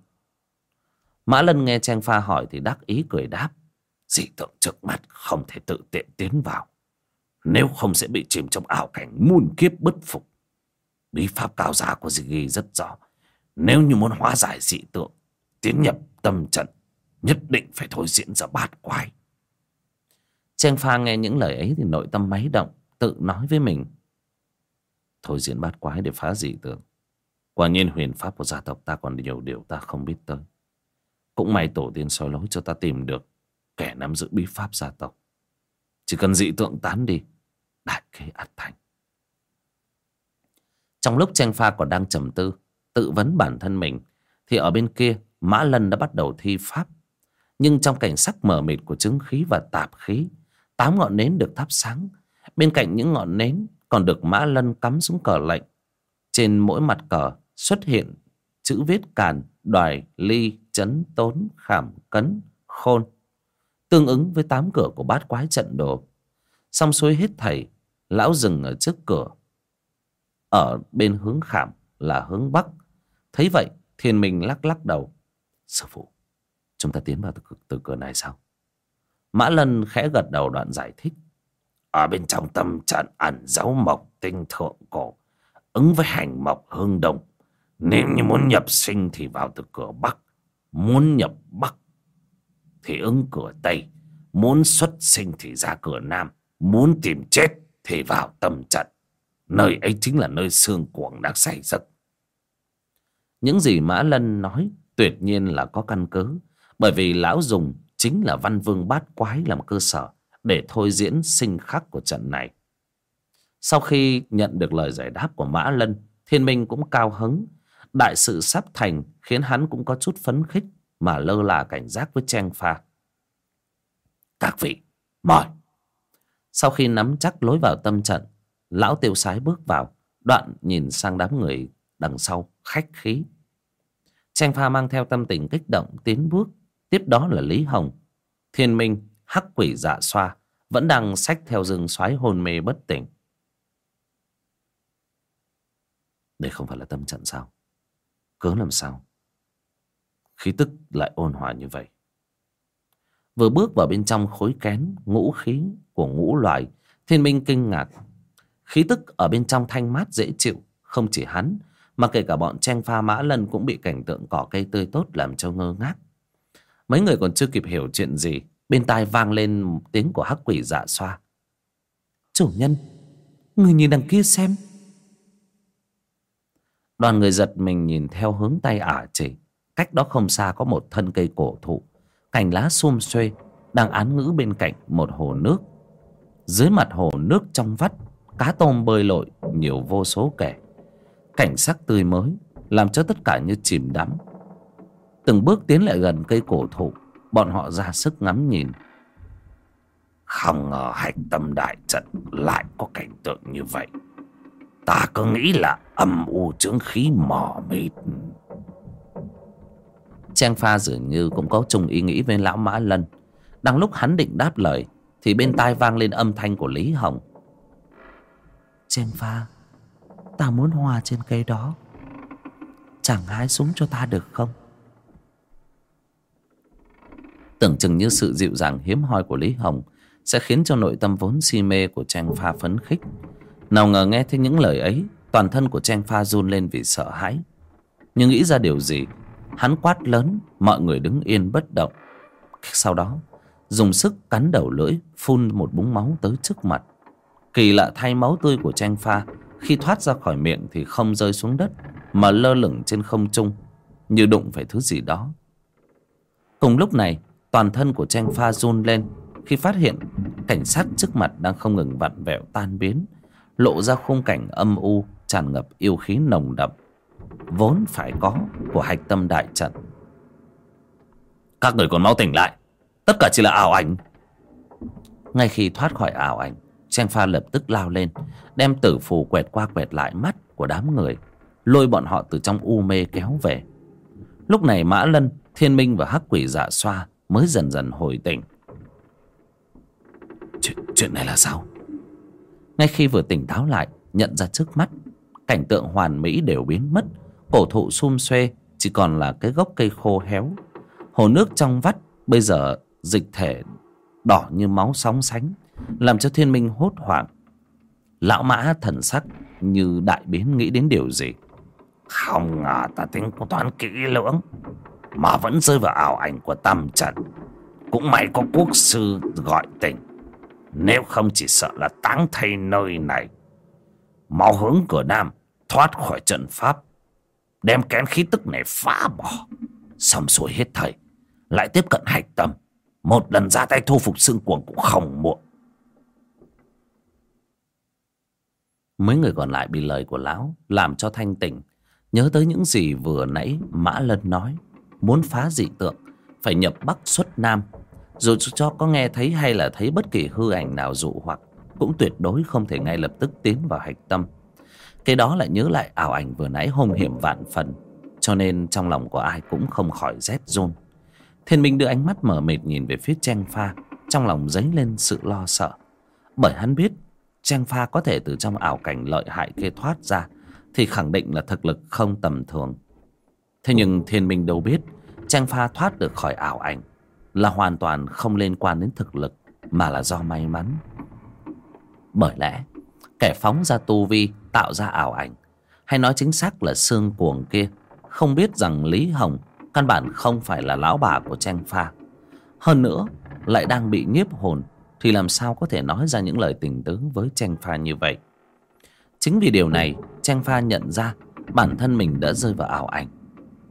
Mã Lân nghe Trang Pha hỏi thì đắc ý cười đáp. Dị tượng trước mắt không thể tự tiện tiến vào. Nếu không sẽ bị chìm trong ảo cảnh muôn kiếp bất phục. Bí pháp cao giá của dị ghi rất rõ. Nếu như muốn hóa giải dị tượng, tiến nhập tâm trận, nhất định phải thôi diễn ra bát quái. Trang Pha nghe những lời ấy thì nội tâm máy động, tự nói với mình. Thôi diễn bát quái để phá dị tượng. Quả nhiên huyền pháp của gia tộc ta còn nhiều điều ta không biết tới. Cũng may tổ tiên soi lối cho ta tìm được kẻ nắm giữ bí pháp gia tộc. Chỉ cần dị tượng tán đi, đại kế ắt thành. Trong lúc tranh pha còn đang trầm tư, tự vấn bản thân mình, thì ở bên kia Mã Lân đã bắt đầu thi pháp. Nhưng trong cảnh sắc mờ mịt của chứng khí và tạp khí, tám ngọn nến được thắp sáng. Bên cạnh những ngọn nến còn được Mã Lân cắm xuống cờ lệnh. Trên mỗi mặt cờ xuất hiện chữ viết càn, đoài, ly, chấn, tốn, khảm, cấn, khôn. Tương ứng với tám cửa của bát quái trận đồ. Xong xuôi hết thầy, lão dừng ở trước cửa. Ở bên hướng khảm là hướng bắc. Thấy vậy, thiên minh lắc lắc đầu. Sư phụ, Chúng ta tiến vào từ, từ cửa này sao? Mã Lân khẽ gật đầu đoạn giải thích. Ở bên trong tâm trận ẩn dấu mộc tinh thượng cổ Ứng với hành mộc hương đồng. Nếu như muốn nhập sinh thì vào từ cửa Bắc. Muốn nhập Bắc thì ứng cửa Tây. Muốn xuất sinh thì ra cửa Nam. Muốn tìm chết thì vào tâm trận. Nơi ấy chính là nơi xương cuồng đang xảy giấc Những gì Mã Lân nói tuyệt nhiên là có căn cứ bởi vì lão dùng chính là văn vương bát quái làm cơ sở để thôi diễn sinh khắc của trận này. Sau khi nhận được lời giải đáp của Mã Lân, Thiên Minh cũng cao hứng. Đại sự sắp thành khiến hắn cũng có chút phấn khích mà lơ là cảnh giác với Trang Pha. Các vị, mời. Sau khi nắm chắc lối vào tâm trận, lão tiêu sái bước vào, đoạn nhìn sang đám người đằng sau khách khí. Trang Pha mang theo tâm tình kích động tiến bước. Tiếp đó là Lý Hồng. Thiên Minh, Hắc Quỷ Dạ Xoa Vẫn đang xách theo rừng xoáy hôn mê bất tỉnh. Đây không phải là tâm trận sao? Cớ làm sao? Khí tức lại ôn hòa như vậy. Vừa bước vào bên trong khối kén Ngũ khí của ngũ loại Thiên Minh kinh ngạc. Khí tức ở bên trong thanh mát dễ chịu, Không chỉ hắn, Mà kể cả bọn tranh pha mã lân Cũng bị cảnh tượng cỏ cây tươi tốt làm cho ngơ ngác. Mấy người còn chưa kịp hiểu chuyện gì, Bên tai vang lên tiếng của hắc quỷ dạ xoa. Chủ nhân, Người nhìn đằng kia xem. Đoàn người giật mình nhìn theo hướng tay ả chỉ. Cách đó không xa có một thân cây cổ thụ, Cành lá xum xuê, Đang án ngữ bên cạnh một hồ nước. Dưới mặt hồ nước trong vắt Cá tôm bơi lội, nhiều vô số kẻ. Cảnh sắc tươi mới, Làm cho tất cả như chìm đắm. Từng bước tiến lại gần cây cổ thụ, Bọn họ ra sức ngắm nhìn. Không ngờ hạch tâm đại trận lại có cảnh tượng như vậy. Ta cứ nghĩ là âm u chứng khí mò mịt. Trang pha dường như cũng có chung ý nghĩ với lão Mã Lân. Đang lúc hắn định đáp lời, Thì bên tai vang lên âm thanh của Lý Hồng. Trang pha Ta muốn hoa trên cây đó. Chẳng hái súng cho ta được không? Tưởng chừng như sự dịu dàng hiếm hoi của Lý Hồng Sẽ khiến cho nội tâm vốn si mê của Trang Pha phấn khích. Nào ngờ nghe thấy những lời ấy, Toàn thân của Trang Pha run lên vì sợ hãi. Nhưng nghĩ ra điều gì, Hắn quát lớn, Mọi người đứng yên bất động. Sau đó, Dùng sức cắn đầu lưỡi, Phun một búng máu tới trước mặt. Kỳ lạ thay máu tươi của Trang Pha. Khi thoát ra khỏi miệng thì không rơi xuống đất, Mà lơ lửng trên không trung, Như đụng phải thứ gì đó. Cùng lúc này, Toàn thân của tranh pha run lên. Khi phát hiện, cảnh sát trước mặt đang không ngừng vặn vẹo tan biến, Lộ ra khung cảnh âm u, Tràn ngập yêu khí nồng đậm. Vốn phải có của hạch tâm đại trận. Các người còn mau tỉnh lại. Tất cả chỉ là ảo ảnh. Ngay khi thoát khỏi ảo ảnh Chen pha lập tức lao lên Đem tử phù quẹt qua quẹt lại mắt của đám người Lôi bọn họ từ trong u mê kéo về. Lúc này Mã Lân, Thiên Minh và Hắc Quỷ dạ xoa mới dần dần hồi tỉnh. Ch chuyện này là sao? Ngay khi vừa tỉnh táo lại nhận ra trước mắt cảnh tượng hoàn mỹ đều biến mất cổ thụ xum xuê chỉ còn là cái gốc cây khô héo. Hồ nước trong vắt bây giờ dịch thể đỏ như máu sóng sánh làm cho thiên minh hốt hoảng. Lão mã thần sắc như đại biến nghĩ đến điều gì. Không ngờ ta tính toán kỹ lưỡng, mà vẫn rơi vào ảo ảnh của tâm trận cũng may có quốc sư gọi tỉnh nếu không chỉ sợ là táng thay nơi này. Mau hướng cửa nam, thoát khỏi trận pháp, đem kén khí tức này phá bỏ. Xong xuôi hết thầy, lại tiếp cận hạch tâm. Một lần ra tay thu phục xương cuồng cũng không muộn. Mấy người còn lại bị lời của lão, làm cho thanh tỉnh. Nhớ tới những gì vừa nãy mã lân nói, muốn phá dị tượng, phải nhập bắc xuất nam. Dù cho có nghe thấy hay là thấy bất kỳ hư ảnh nào dụ hoặc, cũng tuyệt đối không thể ngay lập tức tiến vào hạch tâm. Cái đó lại nhớ lại ảo ảnh vừa nãy hung hiểm vạn phần, cho nên trong lòng của ai cũng không khỏi rét run. Thiên minh đưa ánh mắt mở mịt nhìn về phía trang pha, trong lòng dấy lên sự lo sợ. Bởi hắn biết trang pha có thể từ trong ảo cảnh lợi hại kia thoát ra, thì khẳng định là thực lực không tầm thường. Thế nhưng thiên minh đâu biết Trang pha thoát được khỏi ảo ảnh Là hoàn toàn không liên quan đến thực lực, Mà là do may mắn. Bởi lẽ, Kẻ phóng ra tu vi, Tạo ra ảo ảnh, Hay nói chính xác là xương cuồng kia, Không biết rằng Lý Hồng Căn bản không phải là lão bà của Trang pha. Hơn nữa, Lại đang bị nhiếp hồn thì làm sao có thể nói ra những lời tình tứ Với Trang pha như vậy? Chính vì điều này Trang pha nhận ra Bản thân mình đã rơi vào ảo ảnh,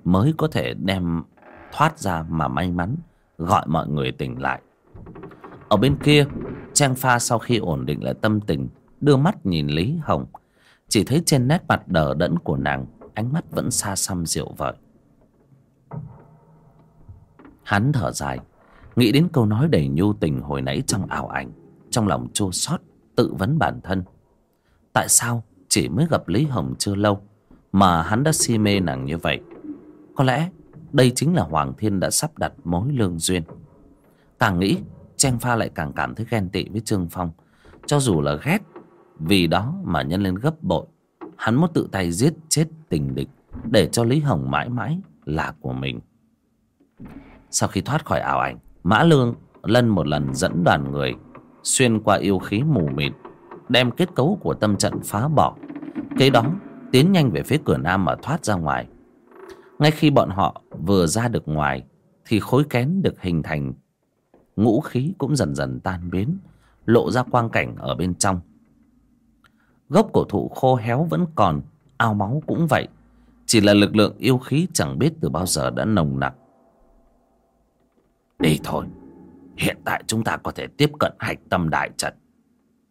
Mới có thể đem thoát ra mà may mắn Gọi mọi người tỉnh lại. Ở bên kia Trang pha sau khi ổn định lại tâm tình, Đưa mắt nhìn Lý Hồng. Chỉ thấy trên nét mặt đờ đẫn của nàng, Ánh mắt vẫn xa xăm rượu vợi. Hắn thở dài. Nghĩ đến câu nói đầy nhu tình hồi nãy trong ảo ảnh, Trong lòng chua xót, Tự vấn bản thân. Tại sao chỉ mới gặp Lý Hồng chưa lâu Mà hắn đã si mê nàng như vậy? Có lẽ đây chính là Hoàng Thiên đã sắp đặt mối lương duyên. Càng nghĩ, Trang Pha lại càng cảm thấy ghen tị với Trương Phong. Cho dù là ghét, Vì đó mà nhân lên gấp bội, Hắn muốn tự tay giết chết tình địch Để cho Lý Hồng mãi mãi là của mình. Sau khi thoát khỏi ảo ảnh Mã Lương Lân một lần dẫn đoàn người, Xuyên qua yêu khí mù mịt, Đem kết cấu của tâm trận phá bỏ. Kế đó, tiến nhanh về phía cửa nam mà thoát ra ngoài. Ngay khi bọn họ vừa ra được ngoài, Thì khối kén được hình thành. Ngũ khí cũng dần dần tan biến, Lộ ra quang cảnh ở bên trong. Gốc cổ thụ khô héo vẫn còn, Ao máu cũng vậy. Chỉ là lực lượng yêu khí chẳng biết từ bao giờ đã nồng nặc. Đi thôi. Hiện tại chúng ta có thể tiếp cận hạch tâm đại trận.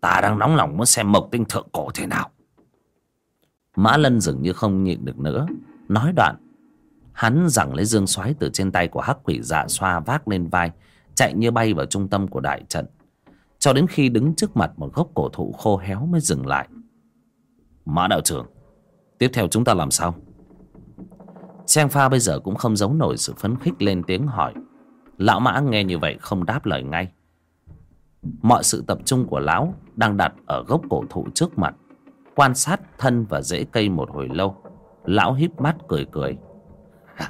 Ta đang nóng lòng muốn xem mộc tinh thượng cổ thế nào. Mã Lân dường như không nhịn được nữa, Nói đoạn. Hắn giằng lấy dương xoáy từ trên tay của hắc quỷ dạ xoa vác lên vai, Chạy như bay vào trung tâm của đại trận. Cho đến khi đứng trước mặt một gốc cổ thụ khô héo mới dừng lại. Mã đạo trưởng, Tiếp theo chúng ta làm sao? Trang pha bây giờ cũng không giấu nổi sự phấn khích lên tiếng hỏi. Lão mã nghe như vậy không đáp lời ngay. Mọi sự tập trung của lão đang đặt ở gốc cổ thụ trước mặt, Quan sát thân và rễ cây một hồi lâu. Lão híp mắt cười cười. [laughs]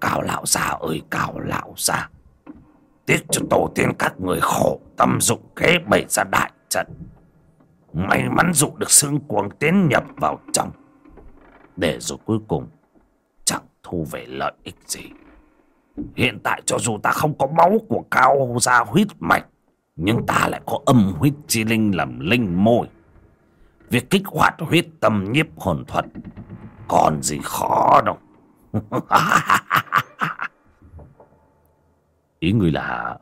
Cao lão già ơi cao lão già Tiếc cho tổ tiên các người khổ tâm dụng kế bày ra đại trận. May mắn dụ được xương cuồng tiến nhập vào trong. Để rồi cuối cùng Chẳng thu về lợi ích gì. Hiện tại cho dù ta không có máu của cao gia huyết mạch, Nhưng ta lại có âm huyết chi linh làm linh môi. Việc kích hoạt huyết tâm nhiếp hồn thuật, còn gì khó đâu. [laughs] Ý người là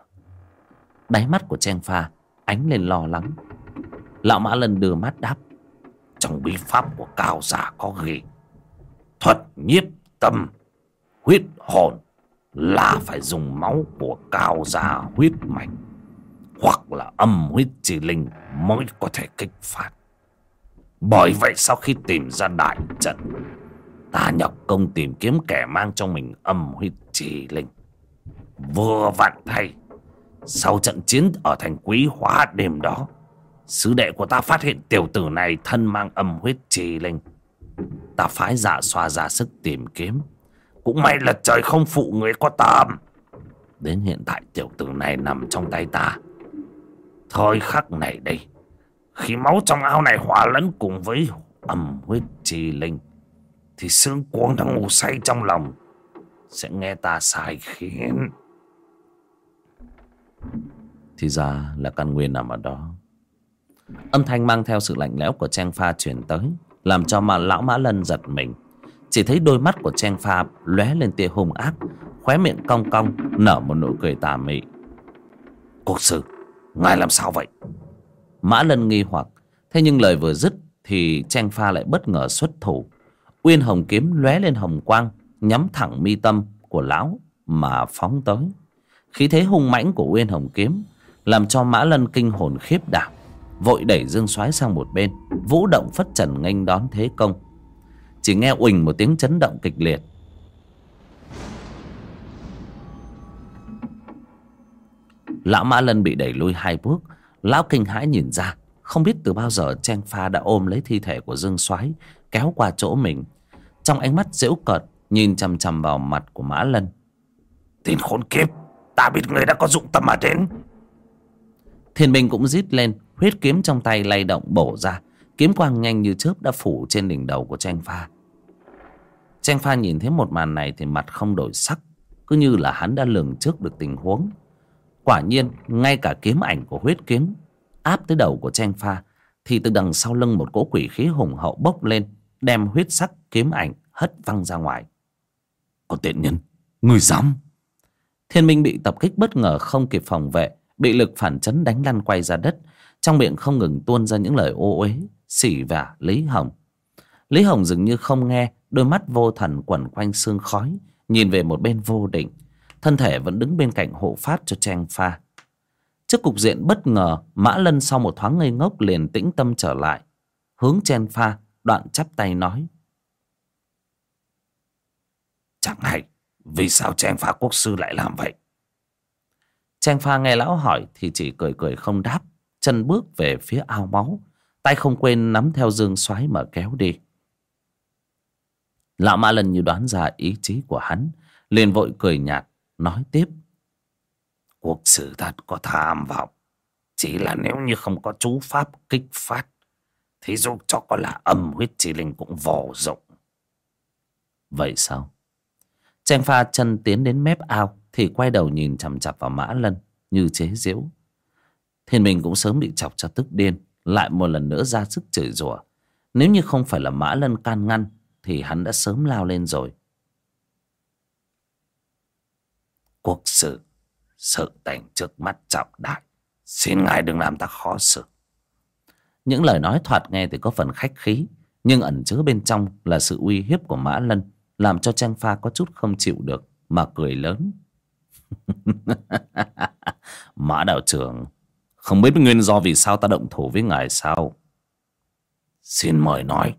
Đáy mắt của Trang Pha Ánh lên lo lắng. Lão Mã Lân đưa mắt đáp, Trong bí pháp của cao giả có ghi, Thuật nhiếp tâm, Huyết hồn là phải dùng máu của cao già huyết mạch Hoặc là âm huyết chi linh Mới có thể kích phát. Bởi vậy sau khi tìm ra đại trận, Ta nhọc công tìm kiếm kẻ mang trong mình âm huyết trì linh. Vừa vặn thay, Sau trận chiến ở thành quý hóa đêm đó, Sứ đệ của ta phát hiện tiểu tử này thân mang âm huyết trì linh. Ta phái giả xoa ra sức tìm kiếm. Cũng may là trời không phụ người có tâm. Đến hiện tại tiểu tử này nằm trong tay ta. Thôi khắc này đây khi máu trong ao này hòa lẫn cùng với âm huyết trì linh, Thì xương cuồng đang ngủ say trong lòng Sẽ nghe ta sai khiến. Thì ra là căn nguyên nằm ở đó. Âm thanh mang theo sự lạnh lẽo của Trang Pha chuyển tới, Làm cho mà lão Mã Lân giật mình. Chỉ thấy đôi mắt của Trang Pha lóe lên tia hung ác, Khóe miệng cong cong, Nở một nụ cười tà mị. Quốc sư, Ngài làm sao vậy? Mã Lân nghi hoặc, Thế nhưng lời vừa dứt Thì Trang Pha lại bất ngờ xuất thủ. Uyên hồng kiếm lóe lên hồng quang, Nhắm thẳng mi tâm của lão Mà phóng tới. Khí thế hung mãnh của Uyên hồng kiếm Làm cho Mã Lân kinh hồn khiếp đảm, Vội đẩy Dương Soái sang một bên, Vũ động phất trần nghênh đón thế công. Chỉ nghe uỳnh một tiếng chấn động kịch liệt. Lão Mã Lân bị đẩy lui hai bước. Lão kinh hãi nhìn ra Không biết từ bao giờ Chen Pha đã ôm lấy thi thể của Dương Soái Kéo qua chỗ mình. Trong ánh mắt dễu cợt nhìn chằm chằm vào mặt của mã lân. Tin khốn kiếp Ta biết người đã có dụng tâm mà đến. Thiên minh cũng rít lên huyết kiếm trong tay lay động bổ ra. Kiếm quang nhanh như chớp đã phủ trên đỉnh đầu của tranh pha tranh pha nhìn thấy một màn này thì mặt không đổi sắc cứ như là hắn đã lường trước được tình huống. Quả nhiên ngay cả kiếm ảnh của huyết kiếm áp tới đầu của tranh pha thì từ đằng sau lưng một cỗ quỷ khí hùng hậu bốc lên đem huyết sắc kiếm ảnh hất văng ra ngoài. Có tiện nhân người dám. Thiên minh bị tập kích bất ngờ không kịp phòng vệ bị lực phản chấn đánh lăn quay ra đất trong miệng không ngừng tuôn ra những lời ô uế xỉ vả lý hồng. Lý hồng dường như không nghe đôi mắt vô thần quẩn quanh xương khói nhìn về một bên vô định. Thân thể vẫn đứng bên cạnh hộ phát cho trang pha. Trước cục diện bất ngờ mã lân sau một thoáng ngây ngốc liền tĩnh tâm trở lại hướng chen pha đoạn chắp tay nói. Chẳng hay vì sao trang pha quốc sư lại làm vậy? Trang pha nghe lão hỏi thì chỉ cười cười không đáp chân bước về phía ao máu tay không quên nắm theo dương xoáy mà kéo đi lão mã lân như đoán ra ý chí của hắn, liền vội cười nhạt, nói tiếp. Cuộc sự thật có tham vọng, chỉ là nếu như không có chú pháp kích phát, thì dù cho có là âm huyết chi linh cũng vô dụng. Vậy sao? Trang pha chân tiến đến mép ao, Thì quay đầu nhìn chằm chặp vào mã lân Như chế giễu. Thiên Minh cũng sớm bị chọc cho tức điên, Lại một lần nữa ra sức chửi rủa. Nếu như không phải là mã lân can ngăn thì hắn đã sớm lao lên rồi Quốc sự Sự tình trước mắt trọng đại Xin ngài đừng làm ta khó xử Những lời nói thoạt nghe thì có phần khách khí Nhưng ẩn chứa bên trong là sự uy hiếp của mã lân làm cho Trang Pha có chút không chịu được mà cười lớn. [laughs] Mã đạo trưởng, không biết nguyên do vì sao ta động thủ với ngài sao? Xin mời nói.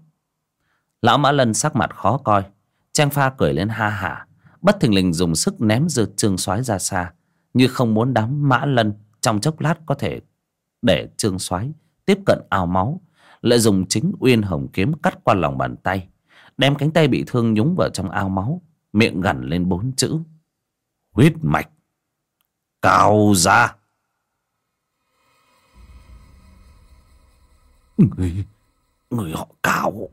Lão Mã Lân sắc mặt khó coi. Trang Pha cười lên ha hả. Bất thình lình dùng sức ném dược trương soái ra xa. Như không muốn đám Mã Lân trong chốc lát có thể để trương soái tiếp cận ao máu. Lại dùng chính uyên hồng kiếm cắt qua lòng bàn tay, đem cánh tay bị thương nhúng vào trong ao máu, miệng gằn lên bốn chữ huyết mạch cao ra người người họ cao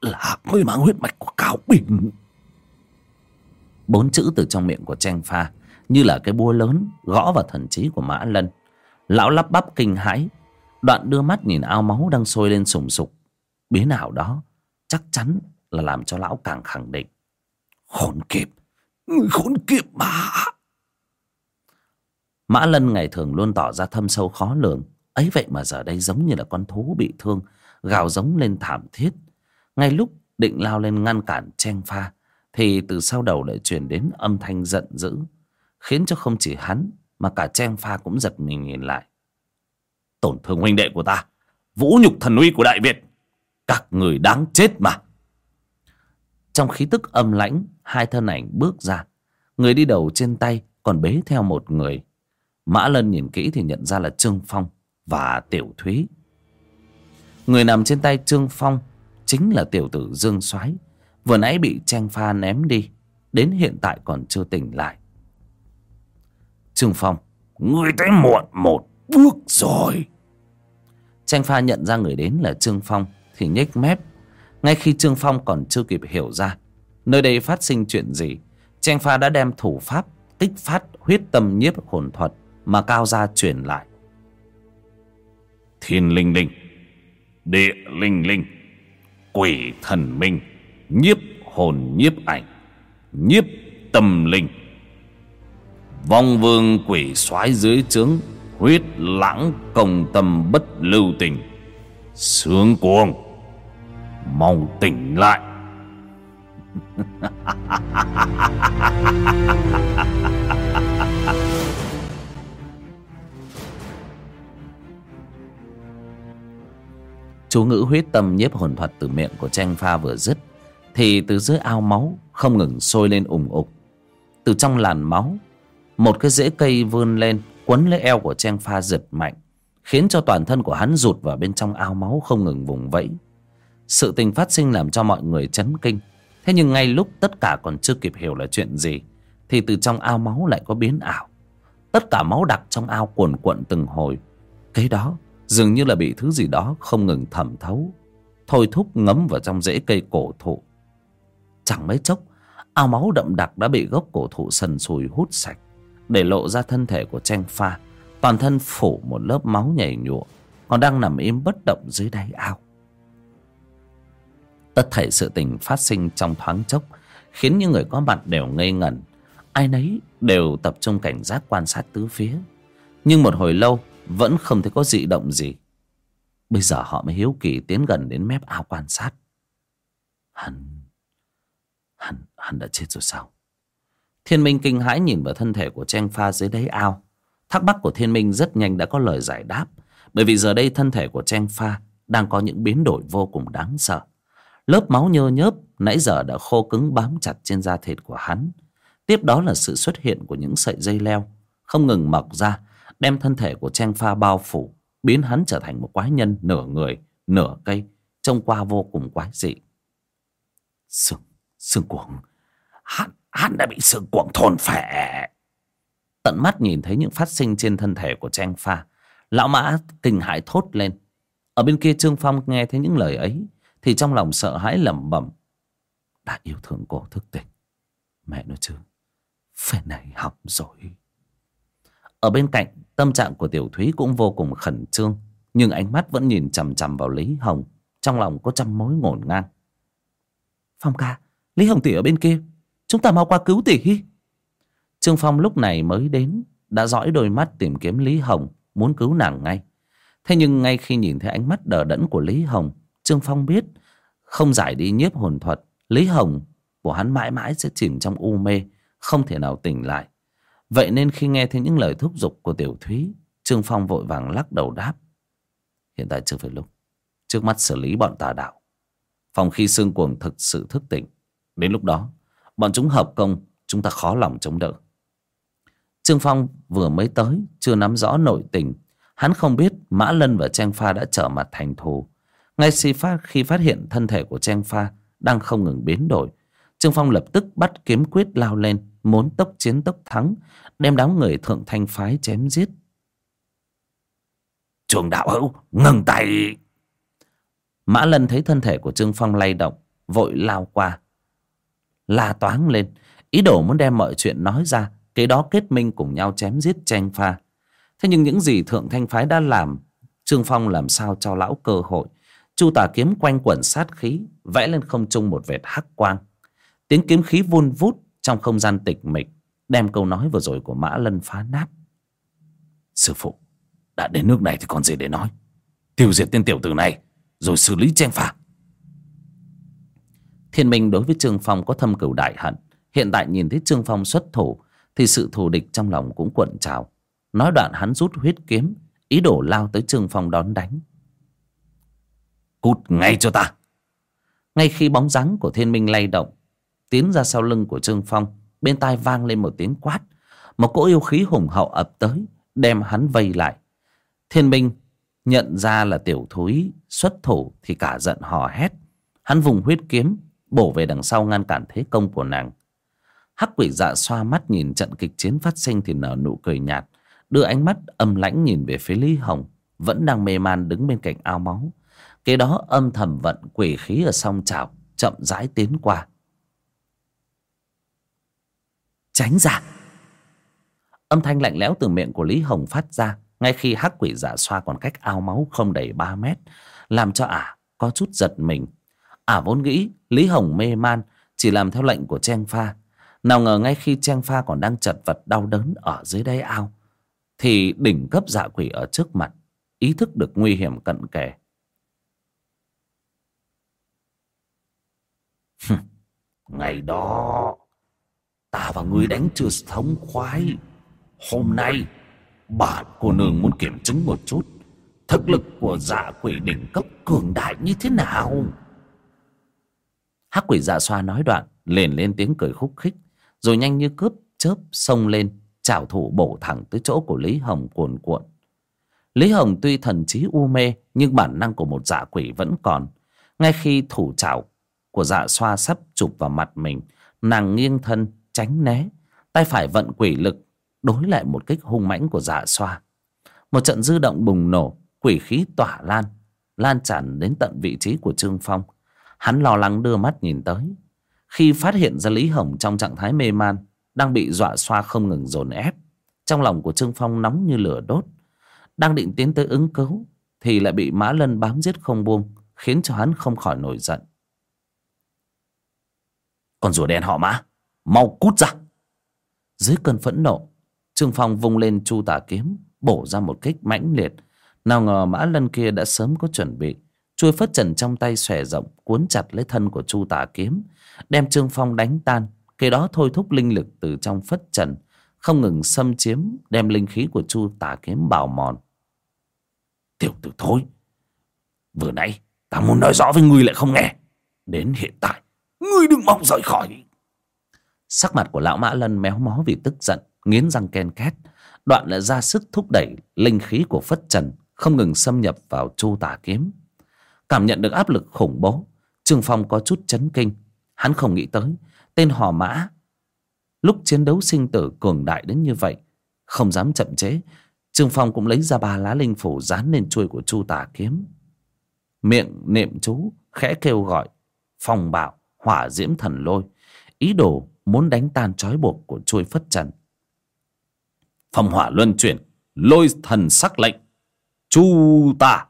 là người mang huyết mạch của cao bình. Bốn chữ từ trong miệng của tranh pha như là cái búa lớn gõ vào thần trí của mã lân. Lão lắp bắp kinh hãi đoạn đưa mắt nhìn ao máu đang sôi lên sùng sục. Biến ảo đó chắc chắn là làm cho lão càng khẳng định. Khốn kiếp người khốn kiếp mà. Mã lân ngày thường luôn tỏ ra thâm sâu khó lường. Ấy vậy mà giờ đây giống như là con thú bị thương gào giống lên thảm thiết ngay lúc định lao lên ngăn cản chen pha, thì từ sau đầu lại truyền đến âm thanh giận dữ, khiến cho không chỉ hắn mà cả chen pha cũng giật mình nhìn lại. Tổn thương huynh đệ của ta, vũ nhục thần uy của đại việt, các người đáng chết mà. Trong khí tức âm lãnh, hai thân ảnh bước ra. Người đi đầu trên tay còn bế theo một người. Mã lân nhìn kỹ thì nhận ra là trương phong và tiểu thúy. Người nằm trên tay trương phong chính là tiểu tử dương soái. Vừa nãy bị tranh pha ném đi, đến hiện tại còn chưa tỉnh lại. Trương phong người tới muộn một bước rồi. Tranh pha nhận ra người đến là trương phong thì nhếch mép. Ngay khi trương phong còn chưa kịp hiểu ra nơi đây phát sinh chuyện gì tranh pha đã đem thủ pháp kích phát huyết tâm nhiếp hồn thuật mà cao gia truyền lại. Thiên linh linh, địa linh linh quỷ thần minh, nhiếp hồn nhiếp ảnh, nhiếp tâm linh. Vong vương quỷ soái dưới trướng, huyết lãng công tâm bất lưu tình. Sướng cuồng, mau tỉnh lại. [laughs] chú ngữ huyết tâm nhiếp hồn thuật từ miệng của tranh pha vừa dứt, thì từ dưới ao máu không ngừng sôi lên ủng ục. Từ trong làn máu, một cái rễ cây vươn lên, quấn lấy eo của tranh pha giật mạnh, khiến cho toàn thân của hắn rụt vào bên trong ao máu không ngừng vùng vẫy. Sự tình phát sinh làm cho mọi người chấn kinh. Thế nhưng ngay lúc tất cả còn chưa kịp hiểu là chuyện gì, Thì từ trong ao máu lại có biến ảo. Tất cả máu đặc trong ao cuồn cuộn từng hồi. Cái đó dường như là bị thứ gì đó không ngừng thẩm thấu. Thôi thúc ngấm vào trong rễ cây cổ thụ. Chẳng mấy chốc, Ao máu đậm đặc đã bị gốc cổ thụ sần sùi hút sạch, Để lộ ra thân thể của tranh pha. Toàn thân phủ một lớp máu nhảy nhụa, Còn đang nằm im bất động dưới đáy ao. Tất thảy sự tình phát sinh trong thoáng chốc, Khiến những người có mặt đều ngây ngẩn. Ai nấy đều tập trung cảnh giác quan sát tứ phía. Nhưng một hồi lâu vẫn không thấy có dị động gì. Bây giờ họ mới hiếu kỳ tiến gần đến mép ao quan sát. Hắn Hắn, hắn đã chết rồi sao? Thiên Minh kinh hãi nhìn vào thân thể của Trang Pha dưới đáy ao. Thắc mắc của Thiên Minh rất nhanh đã có lời giải đáp Bởi vì giờ đây thân thể của Trang Pha Đang có những biến đổi vô cùng đáng sợ. Lớp máu nhơ nhớp nãy giờ đã khô cứng bám chặt trên da thịt của hắn. Tiếp đó là sự xuất hiện của những sợi dây leo không ngừng mọc ra, đem thân thể của Trang Pha bao phủ, biến hắn trở thành một quái nhân nửa người, nửa cây, trông qua vô cùng quái dị. Sương, sương cuồng, hắn, hắn đã bị sương cuồng thôn phệ. Tận mắt nhìn thấy những phát sinh trên thân thể của Trang Pha, lão mã kinh hãi thốt lên. Ở bên kia Trương Phong nghe thấy những lời ấy, thì trong lòng sợ hãi lẩm bẩm đã yêu thương cô thức tỉnh mẹ nói chứ phải này hỏng rồi ở bên cạnh tâm trạng của tiểu thúy cũng vô cùng khẩn trương, nhưng ánh mắt vẫn nhìn chằm chằm vào lý hồng, trong lòng có trăm mối ngổn ngang. Phong ca, lý hồng tỷ ở bên kia, chúng ta mau qua cứu tỷ trương phong lúc này mới đến, đã dõi đôi mắt tìm kiếm lý hồng, muốn cứu nàng ngay. Thế nhưng ngay khi nhìn thấy ánh mắt đờ đẫn của lý hồng, Trương Phong biết không giải đi nhiếp hồn thuật, Lý Hồng của hắn mãi mãi sẽ chìm trong u mê, Không thể nào tỉnh lại. Vậy nên khi nghe thấy những lời thúc giục của Tiểu Thúy Trương Phong vội vàng lắc đầu đáp. Hiện tại chưa phải lúc. Trước mắt xử lý bọn tà đạo. Phòng khi xương cuồng thực sự thức tỉnh Đến lúc đó Bọn chúng hợp công Chúng ta khó lòng chống đỡ. Trương Phong vừa mới tới Chưa nắm rõ nội tình. Hắn không biết Mã Lân và Trang Pha đã trở mặt thành thù. Ngay khi phát, khi phát hiện thân thể của Trang Pha đang không ngừng biến đổi, Trương Phong lập tức bắt kiếm quyết lao lên, muốn tốc chiến tốc thắng, đem đám người thượng thanh phái chém giết. Trường đạo hữu, ngừng tay! Mã Lân thấy thân thể của Trương Phong lay động, vội lao qua. La toáng lên, ý đồ muốn đem mọi chuyện nói ra, kế đó kết minh cùng nhau chém giết tranh Pha. Thế nhưng những gì Thượng Thanh Phái đã làm, Trương Phong làm sao cho lão cơ hội chu tà kiếm quanh quẩn sát khí vẽ lên không trung một vệt hắc quang tiếng kiếm khí vun vút trong không gian tịch mịch, đem câu nói vừa rồi của mã lân phá nát. Sư phụ, đã đến nước này thì còn gì để nói? Tiêu diệt tên tiểu tử này, rồi xử lý chen phạt. Thiên minh đối với trương phong có thâm cửu đại hận. Hiện tại nhìn thấy trương phong xuất thủ, thì sự thù địch trong lòng cũng cuộn trào. Nói đoạn hắn rút huyết kiếm, ý đồ lao tới trương phong đón đánh. Cút ngay cho ta. Ngay khi bóng dáng của thiên minh lay động Tiến ra sau lưng của Trương Phong. Bên tai vang lên một tiếng quát. Một cỗ yêu khí hùng hậu ập tới, Đem hắn vây lại. Thiên minh nhận ra là tiểu thúy Xuất thủ thì cả giận hò hét. Hắn vùng huyết kiếm, Bổ về đằng sau ngăn cản thế công của nàng. Hắc quỷ dạ xoa mắt nhìn trận kịch chiến phát sinh Thì nở nụ cười nhạt, Đưa ánh mắt âm lãnh nhìn về phía Lý Hồng, Vẫn đang mê man đứng bên cạnh ao máu. Kế đó âm thầm vận quỷ khí ở song trào, Chậm rãi tiến qua. Tránh ra. Âm thanh lạnh lẽo từ miệng của Lý Hồng phát ra, Ngay khi hắc quỷ giả xoa còn cách ao máu không đầy ba mét, Làm cho ả có chút giật mình. Ả vốn nghĩ Lý Hồng mê man, Chỉ làm theo lệnh của Trang Pha. Nào ngờ ngay khi Trang Pha còn đang chật vật đau đớn Ở dưới đáy ao, Thì đỉnh cấp dạ quỷ ở trước mặt Ý thức được nguy hiểm cận kề. Ngày đó Ta và ngươi đánh chưa thống khoái. Hôm nay Bạn cô nương muốn kiểm chứng một chút, Thực lực của dạ quỷ đỉnh cấp cường đại như thế nào? Hắc quỷ dạ xoa nói đoạn, Liền lên tiếng cười khúc khích, Rồi nhanh như cướp chớp xông lên Chảo thủ bổ thẳng tới chỗ của Lý Hồng cuồn cuộn. Lý Hồng tuy thần trí u mê, Nhưng bản năng của một dạ quỷ vẫn còn. Ngay khi thủ chảo của dạ xoa sắp chụp vào mặt mình, nàng nghiêng thân tránh né, tay phải vận quỷ lực đối lại một kích hung mãnh của dạ xoa. Một trận dư động bùng nổ, quỷ khí tỏa lan lan tràn đến tận vị trí của trương phong. Hắn lo lắng đưa mắt nhìn tới. Khi phát hiện ra lý hồng trong trạng thái mê man, đang bị dọa xoa không ngừng dồn ép, trong lòng của trương phong nóng như lửa đốt. Đang định tiến tới ứng cứu, thì lại bị mã lân bám giết không buông, khiến cho hắn không khỏi nổi giận. Còn rùa đen họ mã mau cút ra. Dưới cơn phẫn nộ, trương phong vung lên chu tả kiếm, bổ ra một kích mãnh liệt. Nào ngờ mã lân kia đã sớm có chuẩn bị. Chuôi phất trần trong tay xòe rộng, cuốn chặt lấy thân của chu tả kiếm, đem trương phong đánh tan. Kế đó thôi thúc linh lực từ trong phất trần, không ngừng xâm chiếm, đem linh khí của chu tả kiếm bào mòn. Tiểu tử thôi vừa nãy ta muốn nói rõ với ngươi lại không nghe. Đến hiện tại, ngươi đừng mong rời khỏi sắc mặt của lão mã lân méo mó vì tức giận, nghiến răng ken két. Đoạn lại ra sức thúc đẩy linh khí của phất trần, không ngừng xâm nhập vào chu tà kiếm. Cảm nhận được áp lực khủng bố, trương phong có chút chấn kinh. Hắn không nghĩ tới, tên hò mã lúc chiến đấu sinh tử cường đại đến như vậy, không dám chậm chế trương phong cũng lấy ra ba lá linh phủ dán lên chuôi của chu tà kiếm. Miệng niệm chú, khẽ kêu gọi, phong bạo, hỏa diễm thần lôi. Ý đồ muốn đánh tan trói buộc của chuôi phất trần. Phong hỏa luân chuyển, lôi thần sắc lệnh, chu tả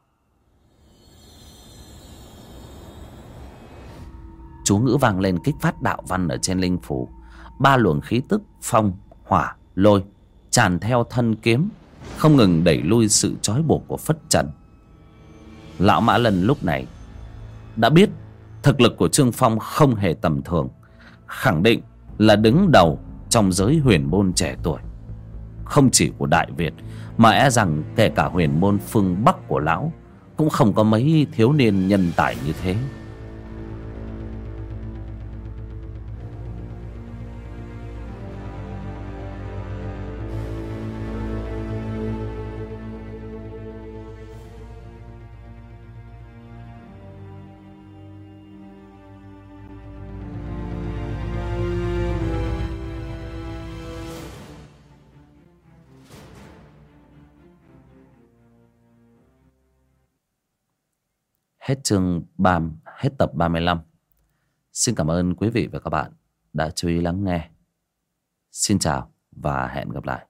chú ngữ vang lên kích phát đạo văn ở trên linh phủ. Ba luồng khí tức, phong, hỏa, lôi tràn theo thân kiếm, không ngừng đẩy lui sự trói buộc của phất trần. Lão mã lần lúc này đã biết thực lực của trương phong không hề tầm thường, khẳng định là đứng đầu trong giới huyền môn trẻ tuổi. Không chỉ của đại việt, mà e rằng kể cả huyền môn phương bắc của lão cũng không có mấy thiếu niên nhân tài như thế. Hết chương 3, hết tập 35. Xin cảm ơn quý vị và các bạn đã chú ý lắng nghe. Xin chào và hẹn gặp lại.